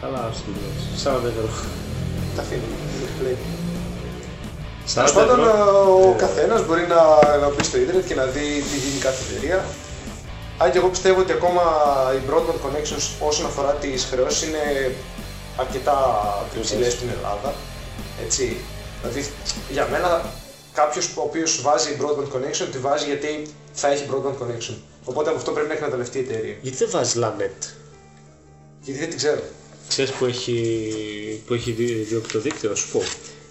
Καλά, σου λέω. 40 ευρώ. Τα αφήνω. λέει. 40 Τέλος πάντων, ευρώ. ο Ε, καθένας μπορεί να, να μπει στο ίντερνετ και να δει τι γίνει κάθε εταιρεία. Αν και εγώ πιστεύω ότι ακόμα οι broadband connections όσον αφορά τις χρεώσεις είναι αρκετά υψηλές στην Ελλάδα. Έτσι. Δηλαδή, για μένα κάποιος ο οποίος βάζει broadband connection τη βάζει γιατί θα έχει broadband connection. Οπότε από αυτό πρέπει να εκμεταλλευτεί η εταιρεία. Γιατί δεν βάζεις Lanet. Γιατί δεν την ξέρω. Ξέρεις που έχει, που έχει δι- διώξει το δίκτυο, να σου πω.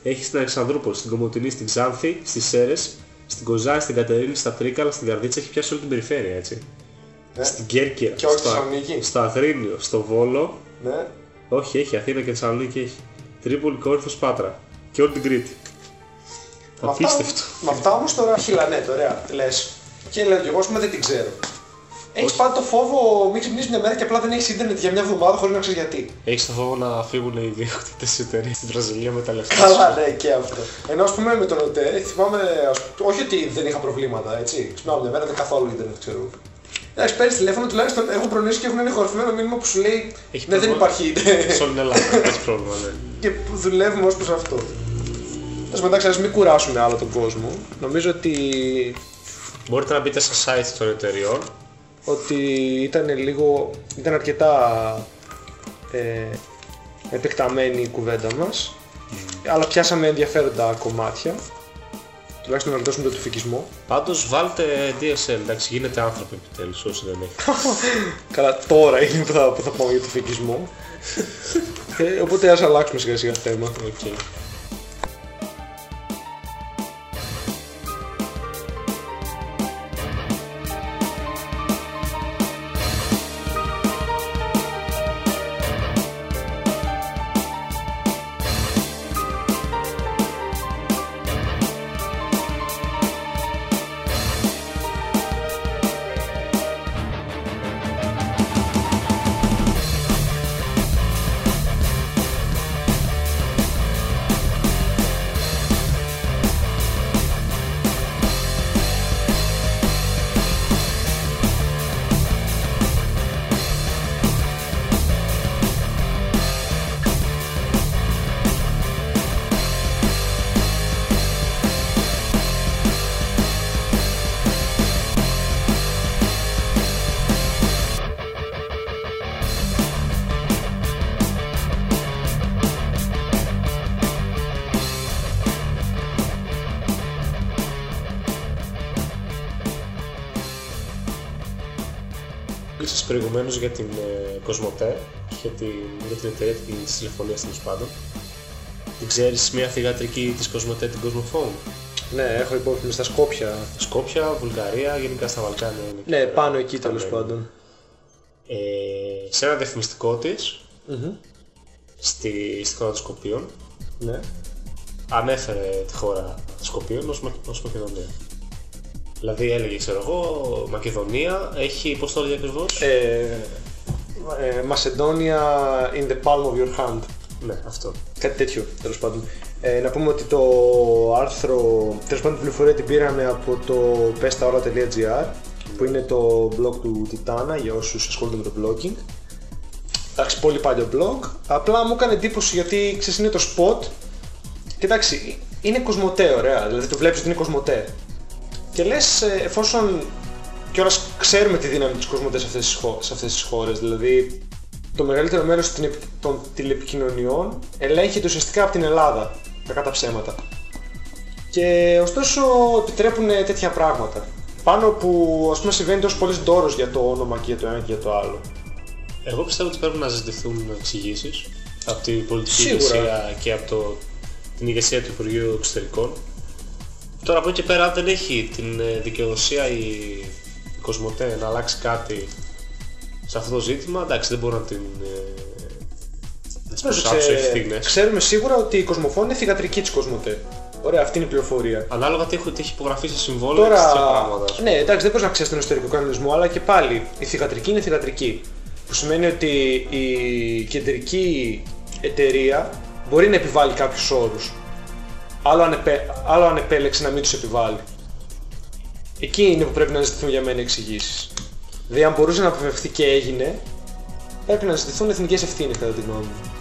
Έχεις στην Αλεξανδρούπολη, στην Κομωτινή, στην Ξάνθη, στις Σέρες, στην Κοζάνη, στην Κατερίνη, στα Τρίκαλα, στην Καρδίτσα, έχει πιάσει όλη την περιφέρεια, έτσι. Ναι. Στην Κέρκυρα, Και όχι στη στο, Θεσσαλονίκη. στο Αγρίνιο, στο Βόλο, Ναι. Όχι έχει, Αθήνα και Θεσσαλονίκη έχει. Τρίπολη, Κόρυφος, Πάτρα και όλη την Κρήτη. Με αυτά- Απίστευτο. Με αυτά όμως τώρα χιλανέτ, ωραία, λες. Και λέω κι εγώ, ας πούμε, δεν την ξέρω. Έχεις πάντα το φόβο μην ξυπνήσεις μια μέρα και απλά δεν έχεις ίντερνετ για μια εβδομάδα χωρίς να ξέρεις γιατί. Έχεις το φόβο να φύγουν οι ιδιοκτήτες της εταιρείας στη Βραζιλίας με τα λεφτά. Καλά, ναι, και αυτό. Ενώ ας πούμε με τον ΟΤΕ, θυμάμαι, ας πούμε, όχι ότι δεν είχα προβλήματα, έτσι. Ξυπνάω μια μέρα, δεν καθόλου ίντερνετ, ξέρω. Εντάξει, παίρνεις τηλέφωνο, τουλάχιστον έχω προνοήσει και έχουν ένα ηχορυφημένο μήνυμα που σου λέει Έχει Ναι, δεν πρόβλημα. υπάρχει ίντερνετ. Σε όλη την Ελλάδα έχει πρόβλημα, ναι. και που δουλεύουμε ως προς αυτό. Τέλος μεταξύ, ας μην κουράσουμε άλλο τον κόσμο. Νομίζω ότι, Μπορείτε να μπείτε στα site των εταιριών ότι ήταν λίγο, ήταν αρκετά ε, επεκταμένη η κουβέντα μας. Αλλά πιάσαμε ενδιαφέροντα κομμάτια. Τουλάχιστον να ρωτήσουμε τον τουφικισμό. Πάντως βάλτε DSL, εντάξει γίνετε άνθρωποι επιτέλους όσοι δεν έχετε. Καλά, τώρα είναι που θα, που θα πάμε για το φοιτητικό. ε, οπότε ας αλλάξουμε σιγά σιγά θέμα. Οκ. Μίλησες προηγουμένως για την ε, Κοσμοτέ και την, για την εταιρεία της τηλεφωνίας τέλος πάντων. Την ξέρεις μια θηγατρική της Κοσμοτέ, την Cosmophone. Ναι, έχω υπόψη μου στα Σκόπια. Σκόπια, Βουλγαρία, γενικά στα Βαλκάνια είναι. Ναι, εκεί πάνω πέρα. εκεί τέλος Ναι. πάντων. Ε, σε ένα διαφημιστικό της, Μμμ. στη, στη χώρα των Σκοπίων, Ναι. ανέφερε τη χώρα Σκοπίων ως, Μα- ως Μακεδονία. Δηλαδή έλεγε, ξέρω εγώ, Μακεδονία έχει, πώς το έλεγε ακριβώς, Ε, ε, Macedonia in the palm of your hand. ναι, αυτό. Κάτι τέτοιο, τέλος πάντων. Ε, να πούμε ότι το άρθρο, τέλος πάντων την πληροφορία την πήραμε από το pestaora.gr που είναι το blog του Titana για όσους ασχολούνται με το blogging. Εντάξει, πολύ παλιό blog. Απλά μου έκανε εντύπωση γιατί ξέρεις είναι το spot. Και εντάξει, είναι κοσμοτέ, ωραία. Δηλαδή το βλέπεις ότι είναι κοσμοτέ. Και λες, ε, εφόσον κιόλας ξέρουμε τη δύναμη της κοσμοτές σε αυτές τις, χω- σε αυτές τις χώρες, δηλαδή το μεγαλύτερο μέρος των επι- των τηλεπικοινωνιών ελέγχεται ουσιαστικά από την Ελλάδα, κακά τα ψέματα. Και ωστόσο επιτρέπουν τέτοια πράγματα. Πάνω που ας πούμε συμβαίνει τόσο πολύ ντόρος για το όνομα και για το ένα και για το άλλο. Εγώ πιστεύω ότι πρέπει να ζητηθούν εξηγήσεις από την πολιτική Σίγουρα. ηγεσία και από το, την ηγεσία του Υπουργείου Εξωτερικών. Τώρα από εκεί και πέρα αν δεν έχει την ε, δικαιοδοσία η, η Κοσμοτέ να αλλάξει κάτι σε αυτό το ζήτημα, εντάξει δεν μπορώ να την ε, να της Πρόσεξε, προσάψω ευθύνες. ξέρουμε σίγουρα ότι η Κοσμοφόν είναι θηγατρική της Κοσμοτέ. Ωραία, αυτή είναι η πληροφορία. Ανάλογα τι έχω, τι έχει υπογραφεί σε συμβόλαια και Τώρα, τέτοια πράγματα. ναι, εντάξει, δεν μπορεί να ξέρει τον εσωτερικό κανονισμό, αλλά και πάλι η θηγατρική είναι θηγατρική. Που σημαίνει ότι η κεντρική εταιρεία μπορεί να επιβάλλει κάποιους όρους. Άλλο, αν επέ- άλλο αν επέλεξε να μην τους επιβάλλει. Εκεί είναι που πρέπει να ζητηθούν για μένα εξηγήσεις. Δηλαδή, αν μπορούσε να αποφευθεί και έγινε, πρέπει να ζητηθούν εθνικές ευθύνες κατά τη γνώμη μου.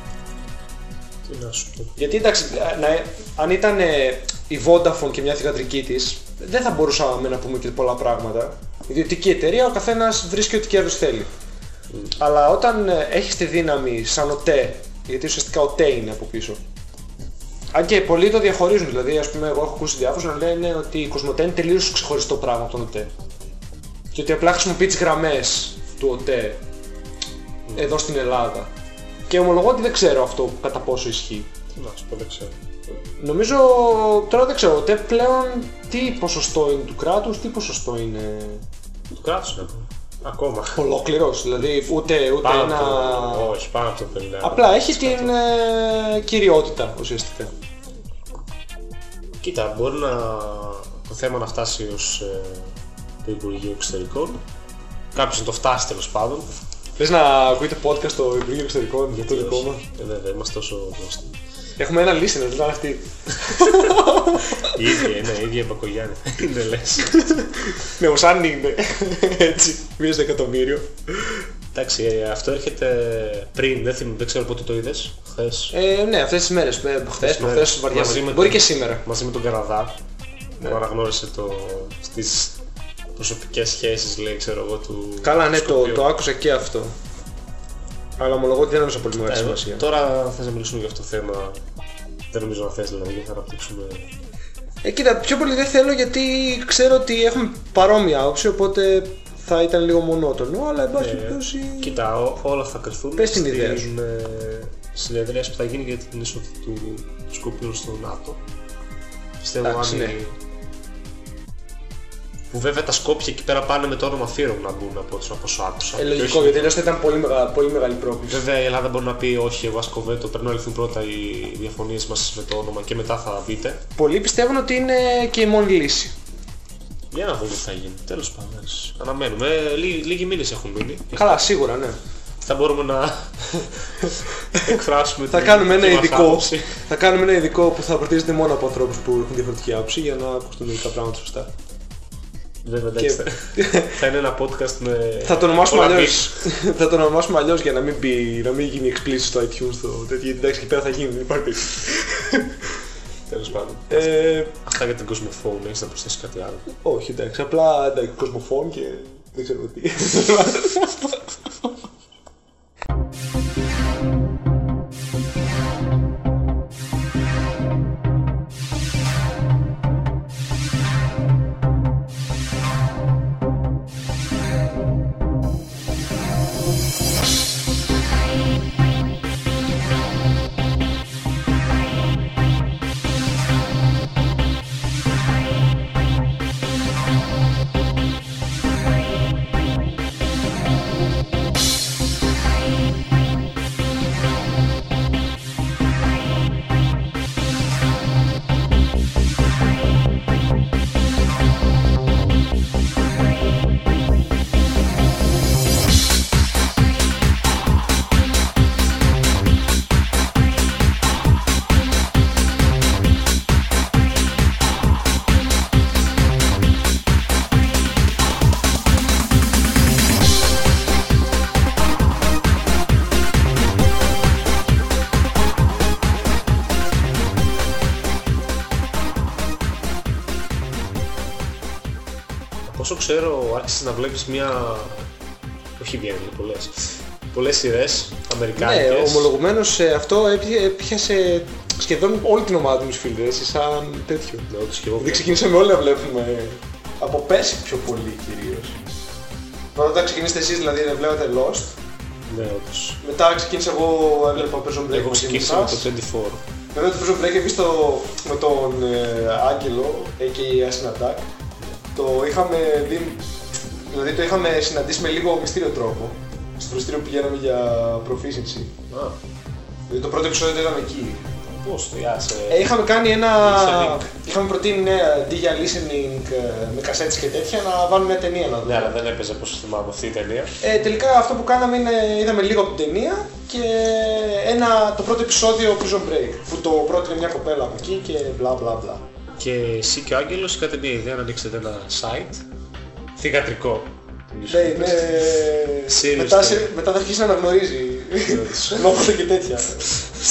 Τι να σου πω. Γιατί εντάξει, να, αν ήταν ε, η Vodafone και μια θηγατρική της, δεν θα μπορούσαμε να πούμε και πολλά πράγματα. Ιδιωτική εταιρεία, ο καθένας βρίσκει ό,τι κέρδος θέλει. Αλλά όταν ε, έχεις τη δύναμη σαν ΟΤΕ, γιατί ουσιαστικά ΟΤΕ είναι από πίσω. Αν και πολλοί το διαχωρίζουν, δηλαδή, ας πούμε, εγώ έχω ακούσει διάφορους να λένε ότι η Κοσμοτέ είναι τελείως ξεχωριστό πράγμα από τον ΟΤΕ. και ότι απλά χρησιμοποιεί τις γραμμές του ΟΤΕ εδώ στην Ελλάδα. Και ομολογώ ότι δεν ξέρω αυτό κατά πόσο ισχύει. Τι να σου πω, δεν ξέρω. Νομίζω, τώρα δεν ξέρω, ΟΤΕ πλέον τι ποσοστό είναι του κράτους, τι ποσοστό είναι; Του κράτους είναι ακόμα. Ακόμα. ολόκληρος, δηλαδή ούτε, ούτε Πάνω ένα... από το... Όχι, πάνω από το 50. Απλά έχει την ε, κυριότητα ουσιαστικά. Κοίτα, μπορεί να... το θέμα να φτάσει ως ε, το Υπουργείο Εξωτερικών. Κάποιος να το φτάσει τέλος πάντων. Θες να ακούτε podcast στο Υπουργείο Εξωτερικών για το δικό μας; Ε, βέβαια, είμαστε τόσο γνωστοί. Έχουμε ένα listener, δηλαδή αυτή. Η ίδια είναι, η ίδια η Μπακογιάννη. Είναι λες. Ναι, ως αν είναι. Έτσι, μία στο εκατομμύριο. Εντάξει, ε, αυτό έρχεται πριν, δεν, θυμ, δεν ξέρω πότε το είδες. Χθες. Ε, ναι, αυτές τις μέρες, ε, χθες, μέρες. προχθές, βαριά Μαζί μαζί με Μπορεί τον- και σήμερα. μαζί με τον Καναδά Ναι. που αναγνώρισε το, στις προσωπικές σχέσεις λέει ξέρω εγώ του Καλά, ναι, το, Σκοπίου. το άκουσα και αυτό. Αλλά ομολογώ ότι δεν έδωσα πολύ μεγάλη Ε, σημασία. τώρα θες να μιλήσουμε για αυτό το θέμα δεν νομίζω να θες δηλαδή θα αναπτύξουμε Ε, κοίτα, πιο πολύ δεν θέλω γιατί ξέρω ότι έχουμε παρόμοια άποψη, οπότε θα ήταν λίγο μονότονο, αλλά εν πάση Ε, περιπτώσει. Κοίτα, ό- όλα θα κρυθούν Πες την ιδέα σου. στην ε, συνεδρίαση που θα γίνει για την είσοδο του, του Σκοπίου στο ΝΑΤΟ. Πιστεύω Εντάξει, αν ναι. η- Που βέβαια τα Σκόπια εκεί πέρα πάνε με το όνομα Φύρου να μπουν από όσο, από όσο άκουσα. Ε, Και λογικό, όχι- γιατί αλλιώς θα ήταν πολύ, μεγα, πολύ μεγάλη πρόκληση. Βέβαια η Ελλάδα μπορεί να πει όχι, εγώ ασκώ βέτο, πρέπει να λυθούν πρώτα οι διαφωνίες μας με το όνομα και μετά θα μπείτε. Πολλοί πιστεύουν ότι είναι και η μόνη λύση. Για να δούμε τι θα γίνει. Τέλος πάντων, εντάξει. αναμένουμε. Ε, Λί, λίγοι μήνες έχουν μείνει. Καλά, σίγουρα, ναι. Θα μπορούμε να εκφράσουμε Θα την κάνουμε ένα δική μας ειδικό. άποψη. Θα κάνουμε ένα ειδικό που θα προτίζεται μόνο από ανθρώπους που έχουν διαφορετική άποψη για να ακουστούν τα πράγματα σωστά. Βέβαια, εντάξει. θα είναι ένα podcast με. Θα το ονομάσουμε πολλά αλλιώς. bits. θα το ονομάσουμε αλλιώς για να μην, πει, να μην γίνει explicit στο iTunes το τέτοιο. Γιατί εντάξει, εκεί πέρα θα γίνει, δεν υπάρχει περίπτωση. Τέλος πάντων. ε, Αυτά για την Cosmophone, έχεις να προσθέσεις κάτι άλλο. όχι, εντάξει, απλά εντάξει, κοσμοφόν και δεν ξέρω τι. Ξέρω, άρχισες να βλέπεις μια. Όχι μια, είναι πολλές. Πολλές σειρές ναι, αμερικάνικες. ομολογουμένως αυτό έπι- έπιασε σχεδόν όλη την ομάδα μου φίλοι, έτσι, σαν τέτοιο. Ναι, όντως και εγώ. Δηλαδή ξεκινήσαμε όλοι να βλέπουμε από πέρσι πιο πολύ κυρίως. Πρώτα ξεκινήσατε εσείς δηλαδή να βλέπατε Lost. Ναι, όντως. Μετά ξεκίνησα εγώ, έβλεπα Prison Break Εγώ μαζί με ξεκίνησα με εσάς. το 24. Βέβαια το Prison Break εμείς το, με τον ε, Άγγελο, a.k.a. Asin Attack, το είχαμε δει, δηλαδή το είχαμε συναντήσει με λίγο μυστήριο τρόπο. Στο μυστήριο που πηγαίναμε για proficiency. Α, Δηλαδή το πρώτο επεισόδιο το είδαμε εκεί. πώς το άσε. Ε, είχαμε κάνει ένα. Listening. Είχαμε προτείνει ναι, αντί για listening ε, με κασέτες και τέτοια να βάλουμε μια ταινία να δούμε. Ναι, αλλά δεν έπαιζε όπως θυμάμαι αυτή η ταινία. Ε, τελικά αυτό που κάναμε είναι είδαμε λίγο από την ταινία και ένα, το πρώτο επεισόδιο Prison Break που το πρότεινε μια κοπέλα από εκεί και μπλα μπλα μπλα. Και εσύ και ο Άγγελος είχατε μια ιδέα να ανοίξετε ένα site θηγατρικό. Ναι, ναι. Serious μετά, τώρα. σε- μετά θα αρχίσει να αναγνωρίζει ονόματα και τέτοια.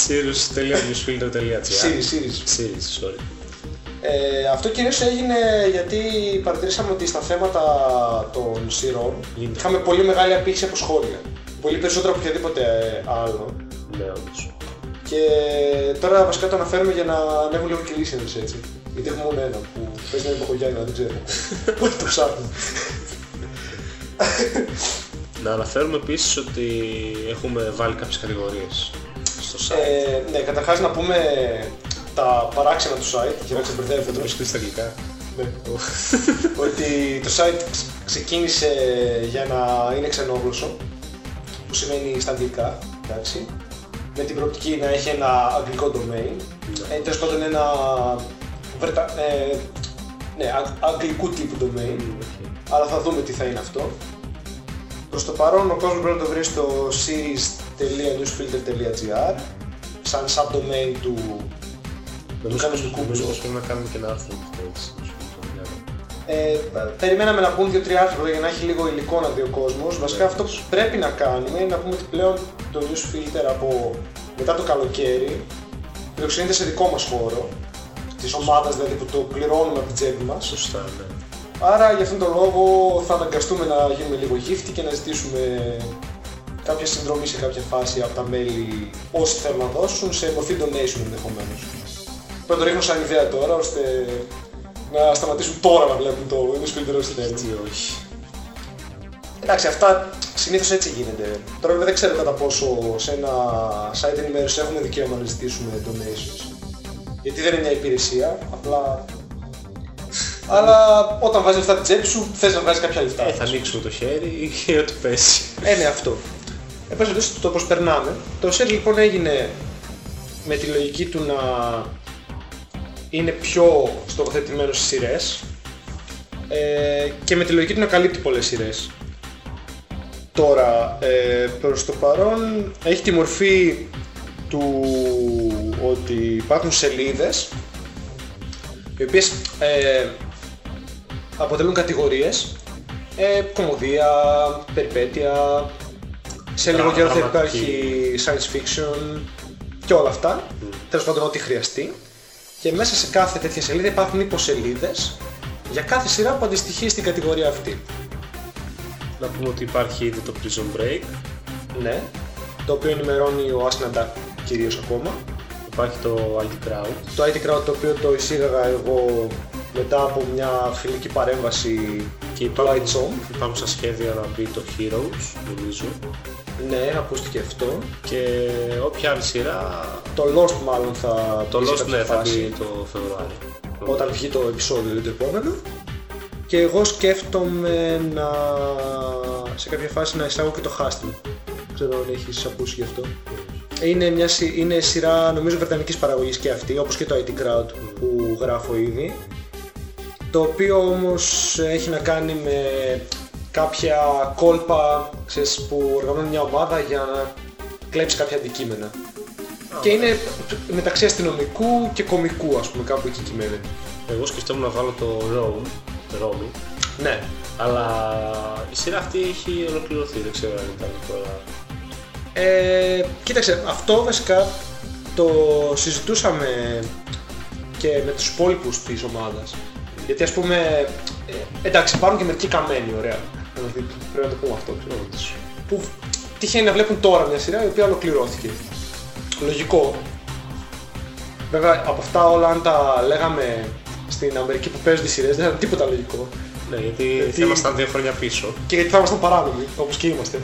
Sirius.newsfilter.gr Series, series. Series, sorry. Ε, αυτό κυρίως έγινε γιατί παρατηρήσαμε ότι στα θέματα των σειρών Γίνεται. είχαμε πολύ μεγάλη απήχηση από σχόλια. Πολύ περισσότερο από οποιοδήποτε άλλο. Ναι, όντως. Και τώρα βασικά το αναφέρουμε για να ανέβουν λίγο και listeners έτσι. Γιατί έχουμε μόνο ένα που παίζει να είναι Μπακογιάννη, αλλά δεν ξέρω. Οπότε το ψάχνουμε. Να αναφέρουμε επίσης ότι έχουμε βάλει κάποιες κατηγορίες στο site. Ε, ναι, καταρχάς να πούμε τα παράξενα του site για να ξεμπερδεύετε. Το βρίσκεται στα αγγλικά. Ναι. ότι το site ξ- ξεκίνησε για να είναι ξενόγλωσσο, που σημαίνει στα αγγλικά, εντάξει, με την προοπτική να έχει ένα αγγλικό domain. Ναι. Ε, τέλος πάντων ένα βρετα... ε, ναι, α- αγγλικού τύπου domain, αλλά θα δούμε τι θα είναι αυτό. Προς το παρόν ο κόσμος μπορεί να το βρει στο series.newsfilter.gr σαν subdomain του Νομίζω κανονικού νομίζω blog. πως πρέπει να κάνουμε και ένα άρθρο με αυτό έτσι. να σου πω το μυαλό. Ε, περιμέναμε να πούν δύο-τρία άρθρα για να έχει λίγο υλικό να δει ο κόσμος. Βασικά αυτό που πρέπει να κάνουμε είναι να πούμε ότι πλέον το news filter από μετά το καλοκαίρι φιλοξενείται σε δικό μας χώρο. Της ομάδας δηλαδή που το πληρώνουμε από την τσέπη μας. Σωστά, ναι. Άρα για αυτόν τον λόγο θα αναγκαστούμε να γίνουμε λίγο γύφτη και να ζητήσουμε κάποια συνδρομή σε κάποια φάση από τα μέλη όσοι θέλουν να δώσουν σε μορφή donation ενδεχομένως. Πρέπει να το ρίχνω σαν ιδέα τώρα ώστε να σταματήσουν τώρα να βλέπουν το news filter όσοι θέλουν. Τι όχι. Εντάξει, αυτά συνήθως έτσι γίνεται. Τώρα βέβαια δεν ξέρω κατά πόσο σε ένα site ενημέρωση έχουμε δικαίωμα να ζητήσουμε donations. Γιατί δεν είναι μια υπηρεσία, απλά. Αλλά όταν βάζεις λεφτά την τσέπη σου, θες να βγάζεις κάποια λεφτά. Ε, θα ανοίξουμε το χέρι και ό,τι πέσει. Ε, ναι, αυτό. Εν πάση περιπτώσει, το πώς περνάμε. Το set λοιπόν έγινε με τη λογική του να είναι πιο στοχοθετημένο στις σειρές ε, και με τη λογική του να καλύπτει πολλές σειρές. Τώρα, ε, προς το παρόν έχει τη μορφή του ότι υπάρχουν σελίδες οι οποίες ε, αποτελούν κατηγορίες ε, κομμωδία, περιπέτεια, σε λίγο Δρα- καιρό θα δραματική. υπάρχει science fiction και όλα αυτά. Τέλος πάντων ό,τι χρειαστεί. Και μέσα σε κάθε τέτοια σελίδα υπάρχουν υποσελίδες για κάθε σειρά που αντιστοιχεί στην κατηγορία αυτή. Να πούμε ότι υπάρχει ήδη το Prison Break, Ναι. Το οποίο ενημερώνει ο Άσναντα κυρίως ακόμα. Υπάρχει το IT Crowd, Το IT Crowd το οποίο το εισήγαγα εγώ μετά από μια φιλική παρέμβαση και του υπάρχουν, Light Zone. υπάρχουν στα σχέδια να μπει το Heroes, νομίζω, Ναι, ακούστηκε αυτό. και όποια άλλη σειρά, Το Lost μάλλον θα το μπει σε Lost κάποια ναι, θα φάση. μπει το Φεβρουάριο. όταν βγει το επεισόδιο το επόμενο. Και εγώ σκέφτομαι να σε κάποια φάση να εισάγω και το Hustle. Ξέρω αν έχεις ακούσει γι' αυτό. Είναι, μια, σι- είναι σειρά νομίζω βρετανικής παραγωγής και αυτή, όπως και το IT Crowd που γράφω ήδη. Το οποίο όμως έχει να κάνει με κάποια κόλπα ξέρεις, που οργανώνει μια ομάδα για να κλέψει κάποια αντικείμενα. Και είναι μεταξύ αστυνομικού και κομικού, ας πούμε, κάπου εκεί κυμαίνεται. Εγώ σκεφτόμουν να βάλω το Rome, Rome, Ναι. αλλά η σειρά αυτή έχει ολοκληρωθεί, δεν ξέρω αν ήταν τώρα. Ε, κοίταξε, αυτό βασικά το συζητούσαμε και με τους υπόλοιπους της ομάδας. Γιατί ας πούμε, ε, εντάξει υπάρχουν και μερικοί καμένοι, ωραία. Δηλαδή, Πρέπει να το πούμε αυτό, ξέρω. Όντως. Που τυχαίνει να βλέπουν τώρα μια σειρά η οποία ολοκληρώθηκε. Λογικό. Βέβαια από αυτά όλα αν τα λέγαμε στην Αμερική που παίζουν τις σειρές δεν ήταν τίποτα λογικό. Ναι, γιατί Γιατί- θα ήμασταν δύο χρόνια πίσω. Και γιατί θα ήμασταν παράνομοι, όπως και είμαστε.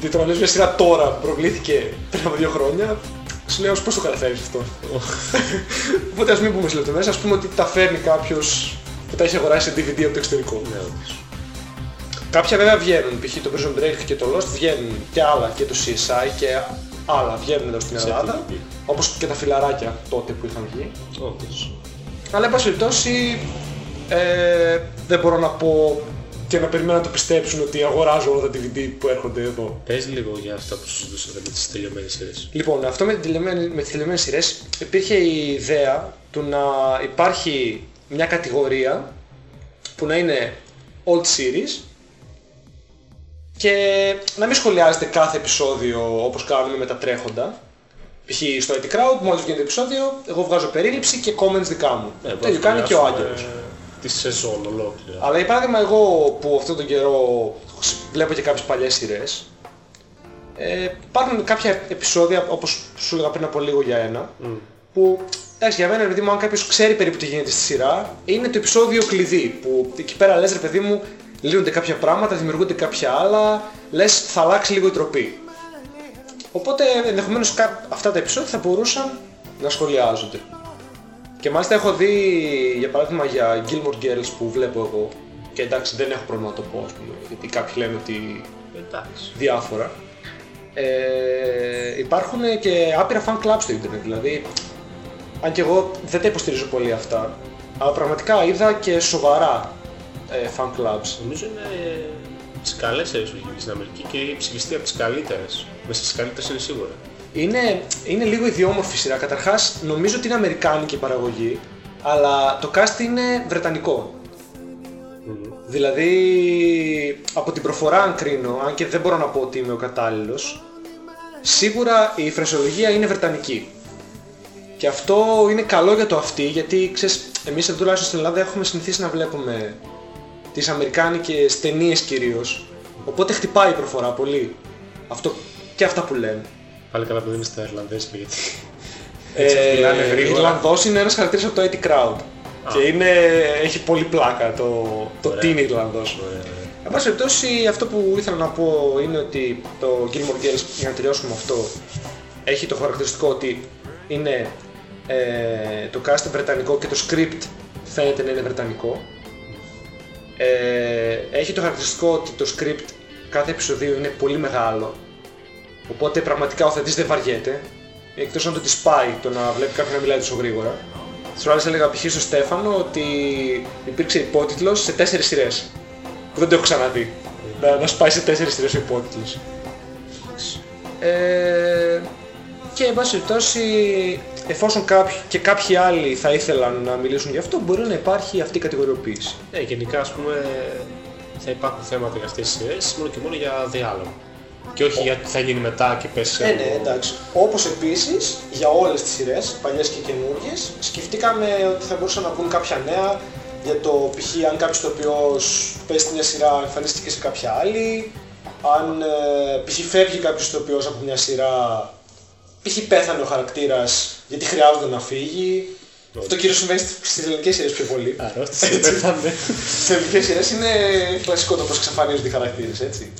Γιατί τώρα λες μια σειρά τώρα που προβλήθηκε πριν από δύο χρόνια, σου λέω πώς το καταφέρεις αυτό; Οπότε ας μην πούμε σε λεπτομέρειες, ας πούμε ότι τα φέρνει κάποιος που τα έχει αγοράσει σε DVD από το εξωτερικό. Ναι, όντως. Κάποια βέβαια βγαίνουν, π.χ. το Prison Break και το Lost βγαίνουν και άλλα και το CSI και άλλα βγαίνουν εδώ στην Σε Ελλάδα. DVD. Όπως και τα φιλαράκια τότε που είχαν βγει. Όντως. Αλλά εν πάση περιπτώσει ε, δεν μπορώ να πω και να περιμένω να το πιστέψουν ότι αγοράζω όλα τα DVD που έρχονται εδώ. Πες λίγο για αυτά που συζητούσατε με τις τελειωμένες σειρές. Λοιπόν, αυτό με, την τελειωμένη- με τις τελειωμένες σειρές υπήρχε η ιδέα του να υπάρχει μια κατηγορία που να είναι old series και να μην σχολιάζεται κάθε επεισόδιο όπως κάνουμε με τα τρέχοντα. Π.χ. στο IT Crowd, μόλις βγαίνει το επεισόδιο, εγώ βγάζω περίληψη και comments δικά μου. Ναι, Το ίδιο κάνει και ο Άγγελος. Τη σεζόν ολόκληρα. Αλλά για παράδειγμα εγώ που αυτόν τον καιρό βλέπω και κάποιες παλιές σειρές ε, υπάρχουν κάποια επεισόδια όπως σου έλεγα πριν από λίγο για ένα Μμ. που εντάξει για μένα ρε παιδί μου αν κάποιος ξέρει περίπου τι γίνεται στη σειρά είναι το επεισόδιο κλειδί που εκεί πέρα λες ρε παιδί μου λύνονται κάποια πράγματα, δημιουργούνται κάποια άλλα, λες θα αλλάξει λίγο η τροπή. Οπότε ενδεχομένως κα- αυτά τα επεισόδια θα μπορούσαν να σχολιάζονται. Και μάλιστα έχω δει για παράδειγμα για Gilmore Girls που βλέπω εγώ και εντάξει δεν έχω πρόβλημα να το πω ας πούμε, γιατί κάποιοι λένε ότι Εντάξει. διάφορα. Ε, υπάρχουν και άπειρα fan clubs στο ίντερνετ, δηλαδή αν και εγώ δεν τα υποστηρίζω πολύ αυτά, αλλά πραγματικά είδα και σοβαρά ε, fan clubs. Νομίζω είναι τις καλές σειρές που έχει βγει στην Αμερική και έχει ψηφιστεί από τις καλύτερες. Μέσα στις καλύτερες είναι σίγουρα. Είναι, είναι λίγο ιδιόμορφη σειρά. Καταρχάς νομίζω ότι είναι αμερικάνικη η παραγωγή, αλλά το cast είναι βρετανικό. Δηλαδή, από την προφορά αν κρίνω, αν και δεν μπορώ να πω ότι είμαι ο κατάλληλος, σίγουρα η φρασιολογία είναι βρετανική. Και αυτό είναι καλό για το αυτή, γιατί ξέρεις, εμείς εδώ τουλάχιστον στην Ελλάδα έχουμε συνηθίσει να βλέπουμε τις αμερικάνικες ταινίες κυρίως, οπότε χτυπάει η προφορά πολύ. Αυτό και αυτά που λένε. Πάλι καλά που δεν είναι στα Ιρλανδέζικα γιατί έτσι μιλάνε Ε, γρήγορα. Ιρλανδός είναι ένας χαρακτήρας από το IT Crowd. Και είναι, έχει πολύ πλάκα το, το Ωραία. τι είναι Ιρλανδός. Ωραία. Εν πάση περιπτώσει αυτό που ήθελα να πω είναι ότι το Gilmore Girls, για να τελειώσουμε αυτό, έχει το χαρακτηριστικό ότι είναι ε, το cast βρετανικό και το script φαίνεται να είναι βρετανικό. Ε, έχει το χαρακτηριστικό ότι το script κάθε επεισοδίου είναι πολύ μεγάλο. Οπότε πραγματικά ο θεατής δεν βαριέται. Εκτός αν το της πάει το να βλέπει κάποιον να μιλάει τόσο γρήγορα. Στις άλλες έλεγα π.χ. στο Στέφανο ότι υπήρξε υπότιτλος σε τέσσερις σειρές. Που δεν το έχω ξαναδεί. Να, να σπάει σε τέσσερις σειρές ο υπότιτλος. Ε, και εν πάση περιπτώσει, εφόσον κάποιοι και κάποιοι άλλοι θα ήθελαν να μιλήσουν γι' αυτό, μπορεί να υπάρχει αυτή η κατηγοριοποίηση. Ναι, γενικά ας πούμε θα υπάρχουν θέματα για αυτές τις σειρές μόνο και μόνο για διάλογο. Και όχι γιατί θα γίνει μετά και πες Ε, ναι, εντάξει. Όπως επίσης για όλες τις σειρές, παλιές και καινούργιες, σκεφτήκαμε ότι θα μπορούσαν να πούν κάποια νέα για το π.χ. αν κάποιος τοπιός παίζει στη μια σειρά εμφανίστηκε σε κάποια άλλη, αν ε, π.χ. φεύγει κάποιος τοπιός από μια σειρά, π.χ. πέθανε ο χαρακτήρας γιατί χρειάζεται να φύγει. Αυτό κυρίως συμβαίνει στις ελληνικές σειρές πιο πολύ. Αρρώστησε και πέθανε. Στις ελληνικές σειρές είναι κλασικό το πώς εξαφανίζονται οι χαρακτήρες, έτσι.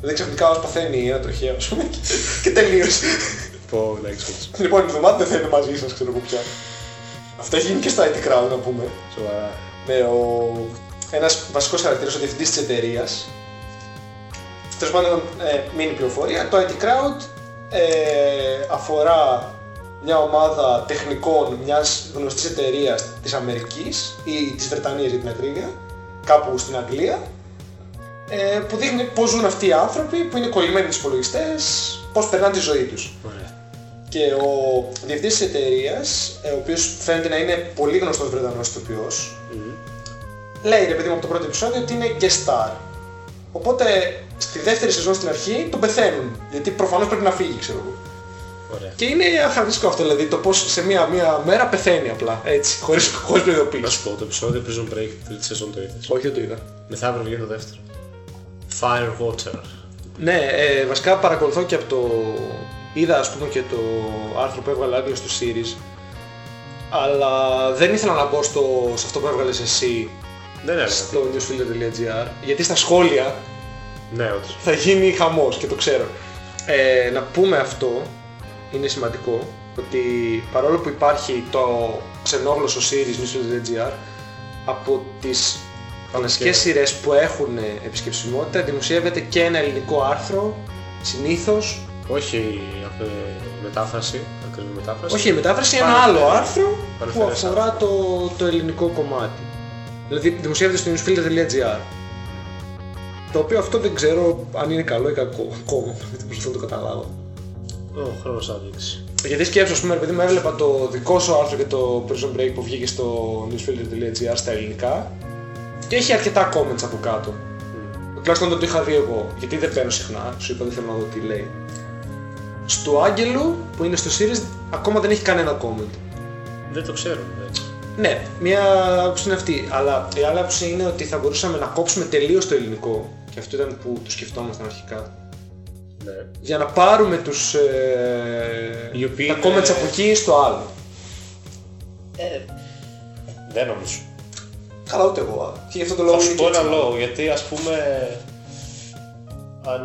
Δηλαδή ξαφνικά ως παθαίνει ένα τροχαίο, ας πούμε, και- και τελείωσε. Πω, εντάξει, όντως. Την επόμενη εβδομάδα δεν θα είναι μαζί σας, ξέρω εγώ πια. Αυτό έχει γίνει και στο IT Crowd, να πούμε. Σοβαρά. Με ο... ένας βασικός χαρακτήρας, ο διευθυντής της εταιρείας. Τέλος πάντων, ε, μείνει πληροφορία. Το IT Crowd ε, αφορά μια ομάδα τεχνικών μιας γνωστής εταιρείας της Αμερικής ή της Βρετανίας για την ακρίβεια, κάπου στην Αγγλία, ε, που δείχνει πώς ζουν αυτοί οι άνθρωποι που είναι κολλημένοι στους υπολογιστές, πώς περνάνε τη ζωή τους. Ωραία. Και ο διευθυντής της εταιρείας, ε, ο οποίος φαίνεται να είναι πολύ γνωστός Βρετανός ηθοποιός, Μμμ. λέει ρε παιδί μου από το πρώτο επεισόδιο ότι είναι guest star. Οπότε στη δεύτερη σεζόν στην αρχή τον πεθαίνουν, γιατί προφανώς πρέπει να φύγει ξέρω εγώ. Ωραία. Και είναι χαρακτηριστικό αυτό, δηλαδή το πώς σε μία, μία μέρα πεθαίνει απλά, έτσι, χωρίς, χωρίς Να προειδοποίηση. σου πω, το επεισόδιο Prison Break, τη τρίτη σεζόν το είδες. Όχι δεν το είδα. Μεθαύριο βγαίνει το δεύτερο. Fire Water. Ναι, ε, βασικά παρακολουθώ και από το... Είδα ας πούμε και το άρθρο που έβγαλε Άγγελος στο series αλλά δεν ήθελα να μπω στο, σε αυτό που έβγαλες εσύ Δεν είναι στο newsfilter.gr γιατί στα σχόλια Ναι, όντως. θα γίνει χαμός και το ξέρω. Ε, να πούμε αυτό, είναι σημαντικό, ότι παρόλο που υπάρχει το ξενόγλωσσο series newsfilter.gr από τις κλασικές σειρές που έχουν επισκεψιμότητα δημοσιεύεται και ένα ελληνικό άρθρο, συνήθως. Όχι ε, μετάφραση, ακριβή μετάφραση. Όχι, η μετάφραση είναι ένα Πάνε- άλλο άρθρο που Παρεφερές αφορά το, το ελληνικό κομμάτι. Δηλαδή δημοσιεύεται στο newsfilter.gr το οποίο αυτό δεν ξέρω αν είναι καλό ή κακό ακόμα, δεν προσπαθώ να το καταλάβω. Ω, χρόνος άδειξη. Γιατί σκέψω, ας πούμε, επειδή μου έβλεπα το δικό σου άρθρο και το Prison Break που βγήκε στο newsfilter.gr στα ελληνικά και έχει αρκετά comments από κάτω. Τουλάχιστον δεν το είχα δει εγώ, γιατί δεν παίρνω συχνά, σου είπα δεν θέλω να δω τι λέει. Στο Άγγελο που είναι στο series ακόμα δεν έχει κανένα comment. Δεν το ξέρω, εντάξει. Ναι, μια άποψη είναι αυτή. Αλλά η άλλη άποψη είναι ότι θα μπορούσαμε να κόψουμε τελείως το ελληνικό. Και αυτό ήταν που το σκεφτόμασταν αρχικά. Ναι. Για να πάρουμε τους, ε, Οι οποίοι τα είναι- comments από εκεί στο άλλο. Δεν νομίζω. Καλά, ούτε εγώ. Και γι' αυτό το Θα λόγο σου είναι πω και ένα έτσι. λόγο, γιατί ας πούμε, αν,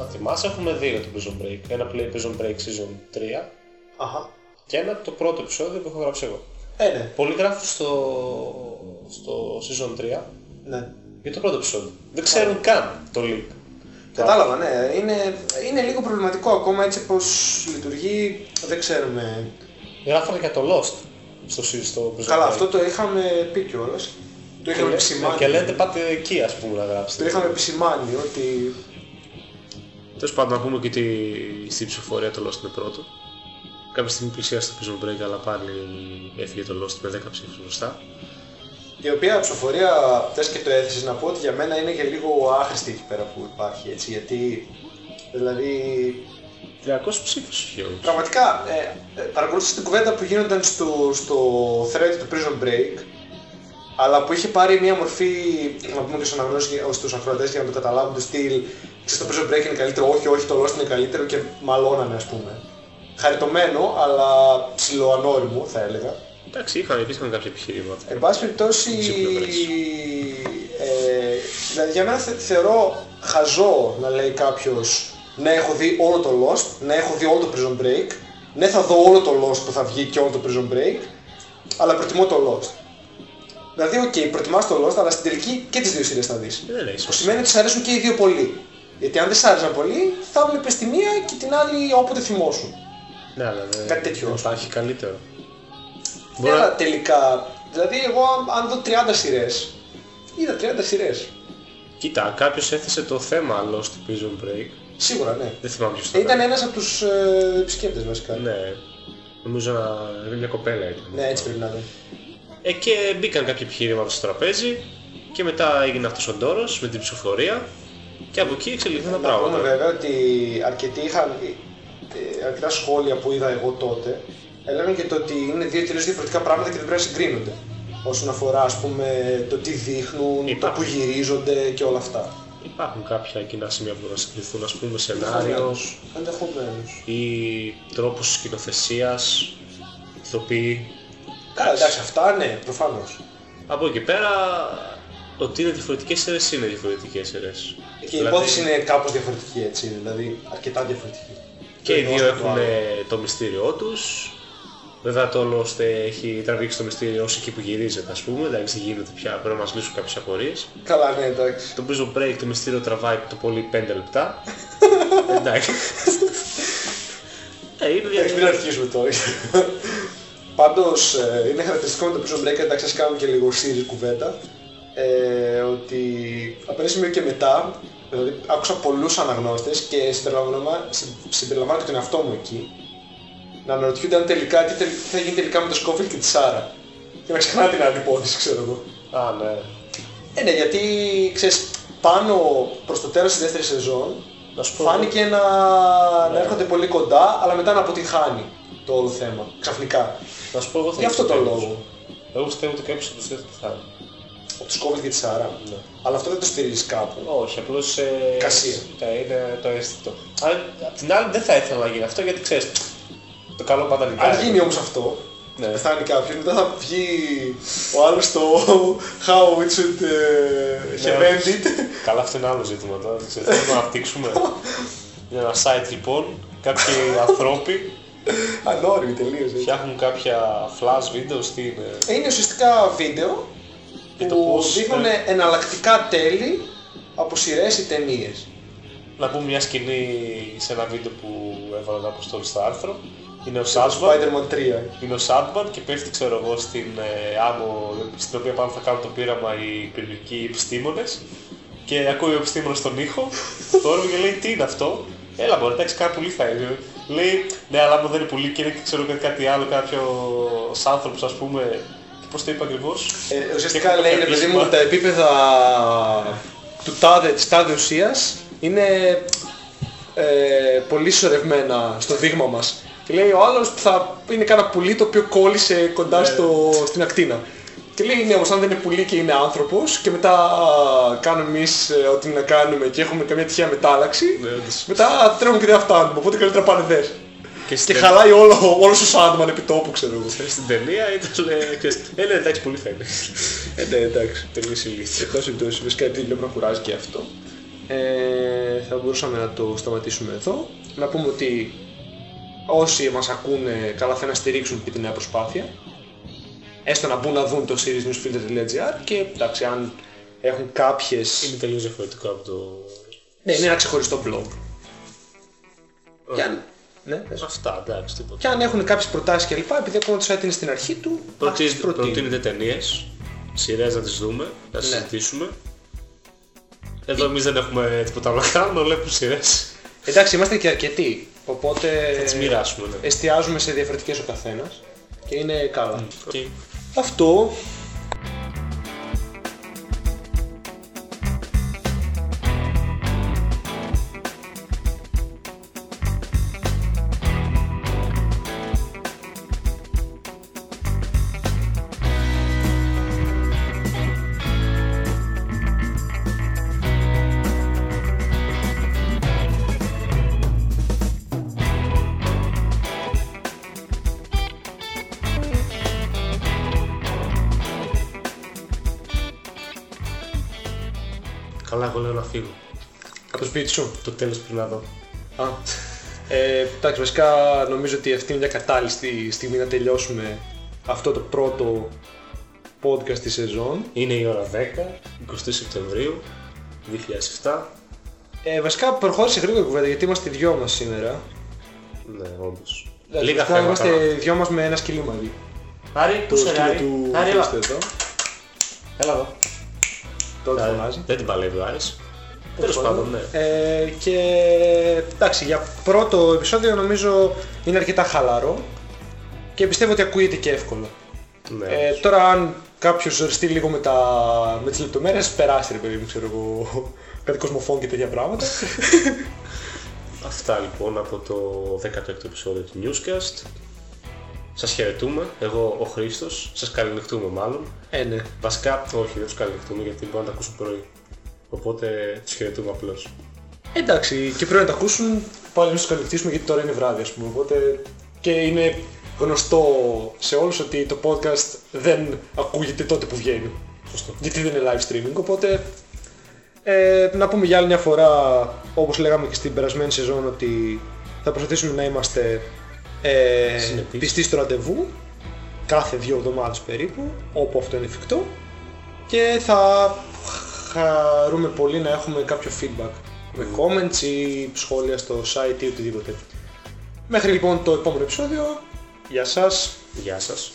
αν θυμάσαι, έχουμε δει για το Prison Break. Ένα play Prison Break Season 3 Αχα. και ένα το πρώτο επεισόδιο που έχω γράψει εγώ. Ε, ναι. Πολλοί γράφουν στο, στο Season 3 ναι. για το πρώτο επεισόδιο. Δεν ξέρουν καν το leak. Κατάλαβα, ναι. Είναι, είναι λίγο προβληματικό ακόμα έτσι πως λειτουργεί. Δεν ξέρουμε. Γράφανε για το Lost στο, σε- στο Prison Καλά, Break. αυτό το είχαμε πει κιόλας. Το και, είχαμε λέ- επισημάνει. και λέτε πάτε εκεί ας πούμε να γράψετε. Το είχαμε επισημάνει ότι Τέλος πάντων, να πούμε και ότι στην ψηφοφορία το Lost είναι πρώτο. Κάποια στιγμή πλησίασε το Prison Break, αλλά πάλι έφυγε το Lost με 10 ψήφους μπροστά. η οποία ψηφοφορία, θες και το έθεσες να πω ότι για μένα είναι και λίγο άχρηστη εκεί πέρα που υπάρχει έτσι γιατί δηλαδή 300 ψήφους είχε όμως. Πραγματικά, ε, ε, παρακολούθησα την κουβέντα που γίνονταν στο, στο thread του Prison Break, αλλά που είχε πάρει μια μορφή, να πούμε και στους αναγνώσεις, στους ακροατές για να το καταλάβουν το στυλ, ξέρεις το Prison Break είναι καλύτερο, όχι, όχι, το Lost είναι καλύτερο και μαλώνανε ας πούμε. Χαριτωμένο, αλλά ψιλοανώριμο θα έλεγα. Εντάξει, είχαν, υπήρχαν κάποια επιχειρήματα. Εν πάση περιπτώσει, Σε πλευρές. ε, δηλαδή για μένα θε, θεωρώ χαζό να λέει κάποιος ναι έχω δει όλο το Lost, ναι έχω δει όλο το Prison Break, ναι θα δω όλο το Lost που θα βγει και όλο το Prison Break, αλλά προτιμώ το Lost. Δηλαδή, οκ, προτιμάς το Lost, αλλά στην τελική και τις δύο σειρές θα δεις. Ε, Δεν λέει Που σωστά. σημαίνει ότι σ' αρέσουν και οι δύο πολύ. Γιατί αν δεν σ' άρεσαν πολύ, θα βλέπεις τη μία και την άλλη όποτε θυμόσουν. Ναι, αλλά δεν, Κάτι τέτοιο. δεν υπάρχει καλύτερο. Ναι, Μπορεί να- αλλά τελικά, δηλαδή εγώ αν- αν δω 30 σειρές, είδα 30 σειρές. Κοίτα, κάποιος έθεσε το θέμα Lost Prison Break. Σίγουρα, ναι. Δεν θυμάμαι ποιος το Ε, Ήταν έκανε. ένας από τους ε, επισκέπτες βασικά. Ναι. Ναι. Νομίζω να είναι μια κοπέλα ήταν. έτσι πρέπει να είναι. Ε, και μπήκαν κάποια επιχειρήματα στο τραπέζι και μετά έγινε αυτός ο ντόρος με την ψηφοφορία και από εκεί εξελιχθούν τα Να πούμε πράγματα. βέβαια ότι αρκετοί είχαν, ε, αρκετά σχόλια που είδα εγώ τότε, έλεγαν και το ότι είναι δύο τελείως διαφορετικά πράγματα και δεν πρέπει να συγκρίνονται. Όσον αφορά ας πούμε το τι δείχνουν, το Υπάρχουν. που γυρίζονται και όλα αυτά. Υπάρχουν κάποια κοινά σημεία που μπορούν να συγκριθούν, ας πούμε σενάριος Ενδεχομένως. ή τρόπους σκηνοθεσίας, ηθοποιοί. Καλά, εντάξει, αυτά ναι, προφανώς. Από εκεί πέρα, ότι είναι διαφορετικές σειρές είναι διαφορετικές σειρές. Και η υπόθεση είναι κάπως διαφορετική έτσι, δηλαδή αρκετά διαφορετική. Και οι Το δύο ενός με το έχουν άλλο. το μυστήριό τους. Βέβαια το Lost έχει τραβήξει το μυστήριο όσο εκεί που γυρίζεται ας πούμε, εντάξει δεν γίνεται πια, πρέπει να μας λύσουν κάποιες απορίες. Καλά, ναι, εντάξει. Το Prison Break το μυστήριο τραβάει το πολύ 5 λεπτά. εντάξει. ε, είναι Εντάξει, μην δια... αρχίσουμε τώρα. Πάντως, ε, είναι χαρακτηριστικό με το Prison Break, εντάξει, ας κάνουμε και λίγο series κουβέντα, ε, ότι από ένα σημείο και μετά, δηλαδή άκουσα πολλούς αναγνώστες και συμπεριλαμβάνω, συμπεριλαμβάνω και τον εαυτό μου εκεί, να αναρωτιούνται αν τελικά, τι, τελ- τι θα γίνει τελικά με το Σκόφιλ και τη Σάρα. Και να ξεχνά την άλλη υπόθεση, ξέρω εγώ. Α, ναι. Ε, ναι, γιατί, ξέρεις, πάνω προς το τέλος της δεύτερης σεζόν, Να σου πω, φάνηκε να, Ναι. να έρχονται πολύ κοντά, αλλά μετά να αποτυγχάνει το όλο θέμα, ξαφνικά. Να σου πω εγώ θα Γι' αυτό το πιστεύω. λόγο. Εγώ πιστεύω ότι κάποιος από τους δύο θα πεθάνει. Από τους κόβεις και τη Σάρα. Ναι. Αλλά αυτό δεν το στηρίζεις κάπου. Όχι, απλώς... Ε, Κασία. Ναι, είναι το αίσθητο. Αν, απ' την άλλη δεν θα ήθελα να γίνει αυτό γιατί ξέρεις, το καλό πάντα νικάει. Αν γίνει όμως αυτό, Ναι. πεθάνει κάποιος, μετά θα βγει ο άλλος στο How it should uh, have Ναι. ended. Καλά, αυτό είναι άλλο ζήτημα τώρα. Δεν ξέρω, θέλουμε να αναπτύξουμε. Είναι ένα site λοιπόν, κάποιοι ανθρώποι Ανώριμη τελείως. έτσι. φτιάχνουν κάποια flash videos, τι είναι. Είναι ουσιαστικά βίντεο Για το που πώς, δείχνουν ναι. εναλλακτικά τέλη από σειρές ή ταινίες. Να πούμε μια σκηνή σε ένα βίντεο που έβαλα να αποστόλη στο άρθρο. Είναι ο Το Σάσβαν, Spider-Man 3. είναι ο Σάντμαν και πέφτει ξέρω εγώ στην ε, άμμο στην οποία πάνω θα κάνουν το πείραμα οι πυρηνικοί επιστήμονες και ακούει ο επιστήμονας τον ήχο, το όνομα και λέει τι είναι αυτό; Έλα μπορεί, εντάξει κάνα πουλί θα είναι. Λέει ναι αλλά άμα δεν είναι πουλί και είναι ξέρω κάτι, κάτι άλλο, κάποιος άνθρωπος ας πούμε και πώς το είπα ακριβώς; Ε, ουσιαστικά Και λέει, έχω ρε παιδί μου, κάποια τα επίπεδα του τάδε, της τάδε ουσίας είναι ε, πολύ σωρευμένα στο δείγμα μας. Και λέει ο άλλος θα είναι κάνα πουλί το οποίο κόλλησε κοντά στο, στην ακτίνα. Και λέει ναι όμως αν δεν είναι πουλί και είναι άνθρωπος και μετά α, κάνουμε εμείς ε, ό,τι να κάνουμε και έχουμε καμιά τυχαία μετάλλαξη Ναι, όντως. μετά τρέχουμε και δεν φτάνουμε, οπότε καλύτερα πάνε δες. Και και στην χαλάει όλο, όλος ο Σάντμαν επί τόπου, ξέρω εγώ. Στην ταινία ήταν. ε, ξέρεις, Ε, ναι, εντάξει, πολύ φαίνεται. Ε, ναι, εντάξει. Τελείως ηλίθιο. Σε πάση περιπτώσει, βασικά γιατί λέμε να κουράζει και αυτό. Ε, θα μπορούσαμε να το σταματήσουμε εδώ. Να πούμε ότι όσοι μας ακούνε, καλά θα είναι να στηρίξουν και τη νέα προσπάθεια. Έστω να μπουν να δουν το seriesnewsfilter.gr και εντάξει, αν έχουν κάποιες... Είναι τελείως διαφορετικό από το. Ναι, είναι ένα ξεχωριστό blog. Και αν... Ναι, πες. Αυτά, εντάξει, τίποτα. Και αν έχουν κάποιες προτάσεις κλπ. Επειδή ακόμα το site είναι στην αρχή του, ας Προτείνετε, τις προτείνουν. προτείνετε ταινίες, σειρές να τις δούμε, να Ναι. συζητήσουμε. Εδώ εμείς δεν έχουμε τίποτα άλλο να κάνουμε, βλέπουμε σειρές. Εντάξει, είμαστε και αρκετοί. Οπότε Θα τις μοιράσουμε. Ναι. εστιάζουμε σε διαφορετικές ο καθένας και είναι καλά. Οκ. Αυτό. Σπίτι σου. Το τέλος πριν να δω. Α. Ε, εντάξει, βασικά νομίζω ότι αυτή είναι μια κατάλληλη στη- στιγμή να τελειώσουμε αυτό το πρώτο podcast της σεζόν. Είναι η ώρα 10, 20 Σεπτεμβρίου 2007. Ε, βασικά προχώρησε γρήγορα η κουβέντα γιατί είμαστε οι δυο μας σήμερα. Ναι, όντως. Εντάξει, Λίγα βασικά θέματα. Είμαστε δυο μας με ένα σκυλί μαζί. Άρη, Το πού σε σκύλο Άρη; του Άρη, έλα. Χρήστο εδώ. Έλα εδώ. Τότε Άρη. φωνάζει. Δεν την παλεύει ο Άρης. Τέλος πάντων, ναι. Ε, και εντάξει, για πρώτο επεισόδιο νομίζω είναι αρκετά χαλαρό και πιστεύω ότι ακούγεται και εύκολα. ναι. Ε, τώρα αν κάποιος ζοριστεί λίγο με, τα, με τις λεπτομέρειες, περάσει ρε παιδί μου, ξέρω εγώ, κάτι κοσμοφόν και τέτοια πράγματα. Αυτά λοιπόν από το 16ο επεισόδιο του Newscast. Σας χαιρετούμε, εγώ ο Χρήστος, σας καληνυχτούμε μάλλον. ε, ναι. Βασικά, όχι, δεν τους καληνυχτούμε γιατί μπορεί να τα ακούσουν πρωί. Οπότε τους χαιρετούμε απλώς. Εντάξει, και πρέπει να τα ακούσουν, πάλι να τους καλυφτήσουμε γιατί τώρα είναι βράδυ ας πούμε, οπότε και είναι γνωστό σε όλους ότι το podcast δεν ακούγεται τότε που βγαίνει. Σωστό. γιατί δεν είναι live streaming, οπότε ε, να πούμε για άλλη μια φορά, όπως λέγαμε και στην περασμένη σεζόν, ότι θα προσπαθήσουμε να είμαστε ε, Συνεπείς. πιστοί στο ραντεβού, κάθε δύο εβδομάδες περίπου, όπου αυτό είναι εφικτό, και θα χαρούμε πολύ να έχουμε κάποιο feedback, με comments ή σχόλια στο site ή οτιδήποτε. Μέχρι λοιπόν το επόμενο επεισόδιο, γεια σας. Γεια σας.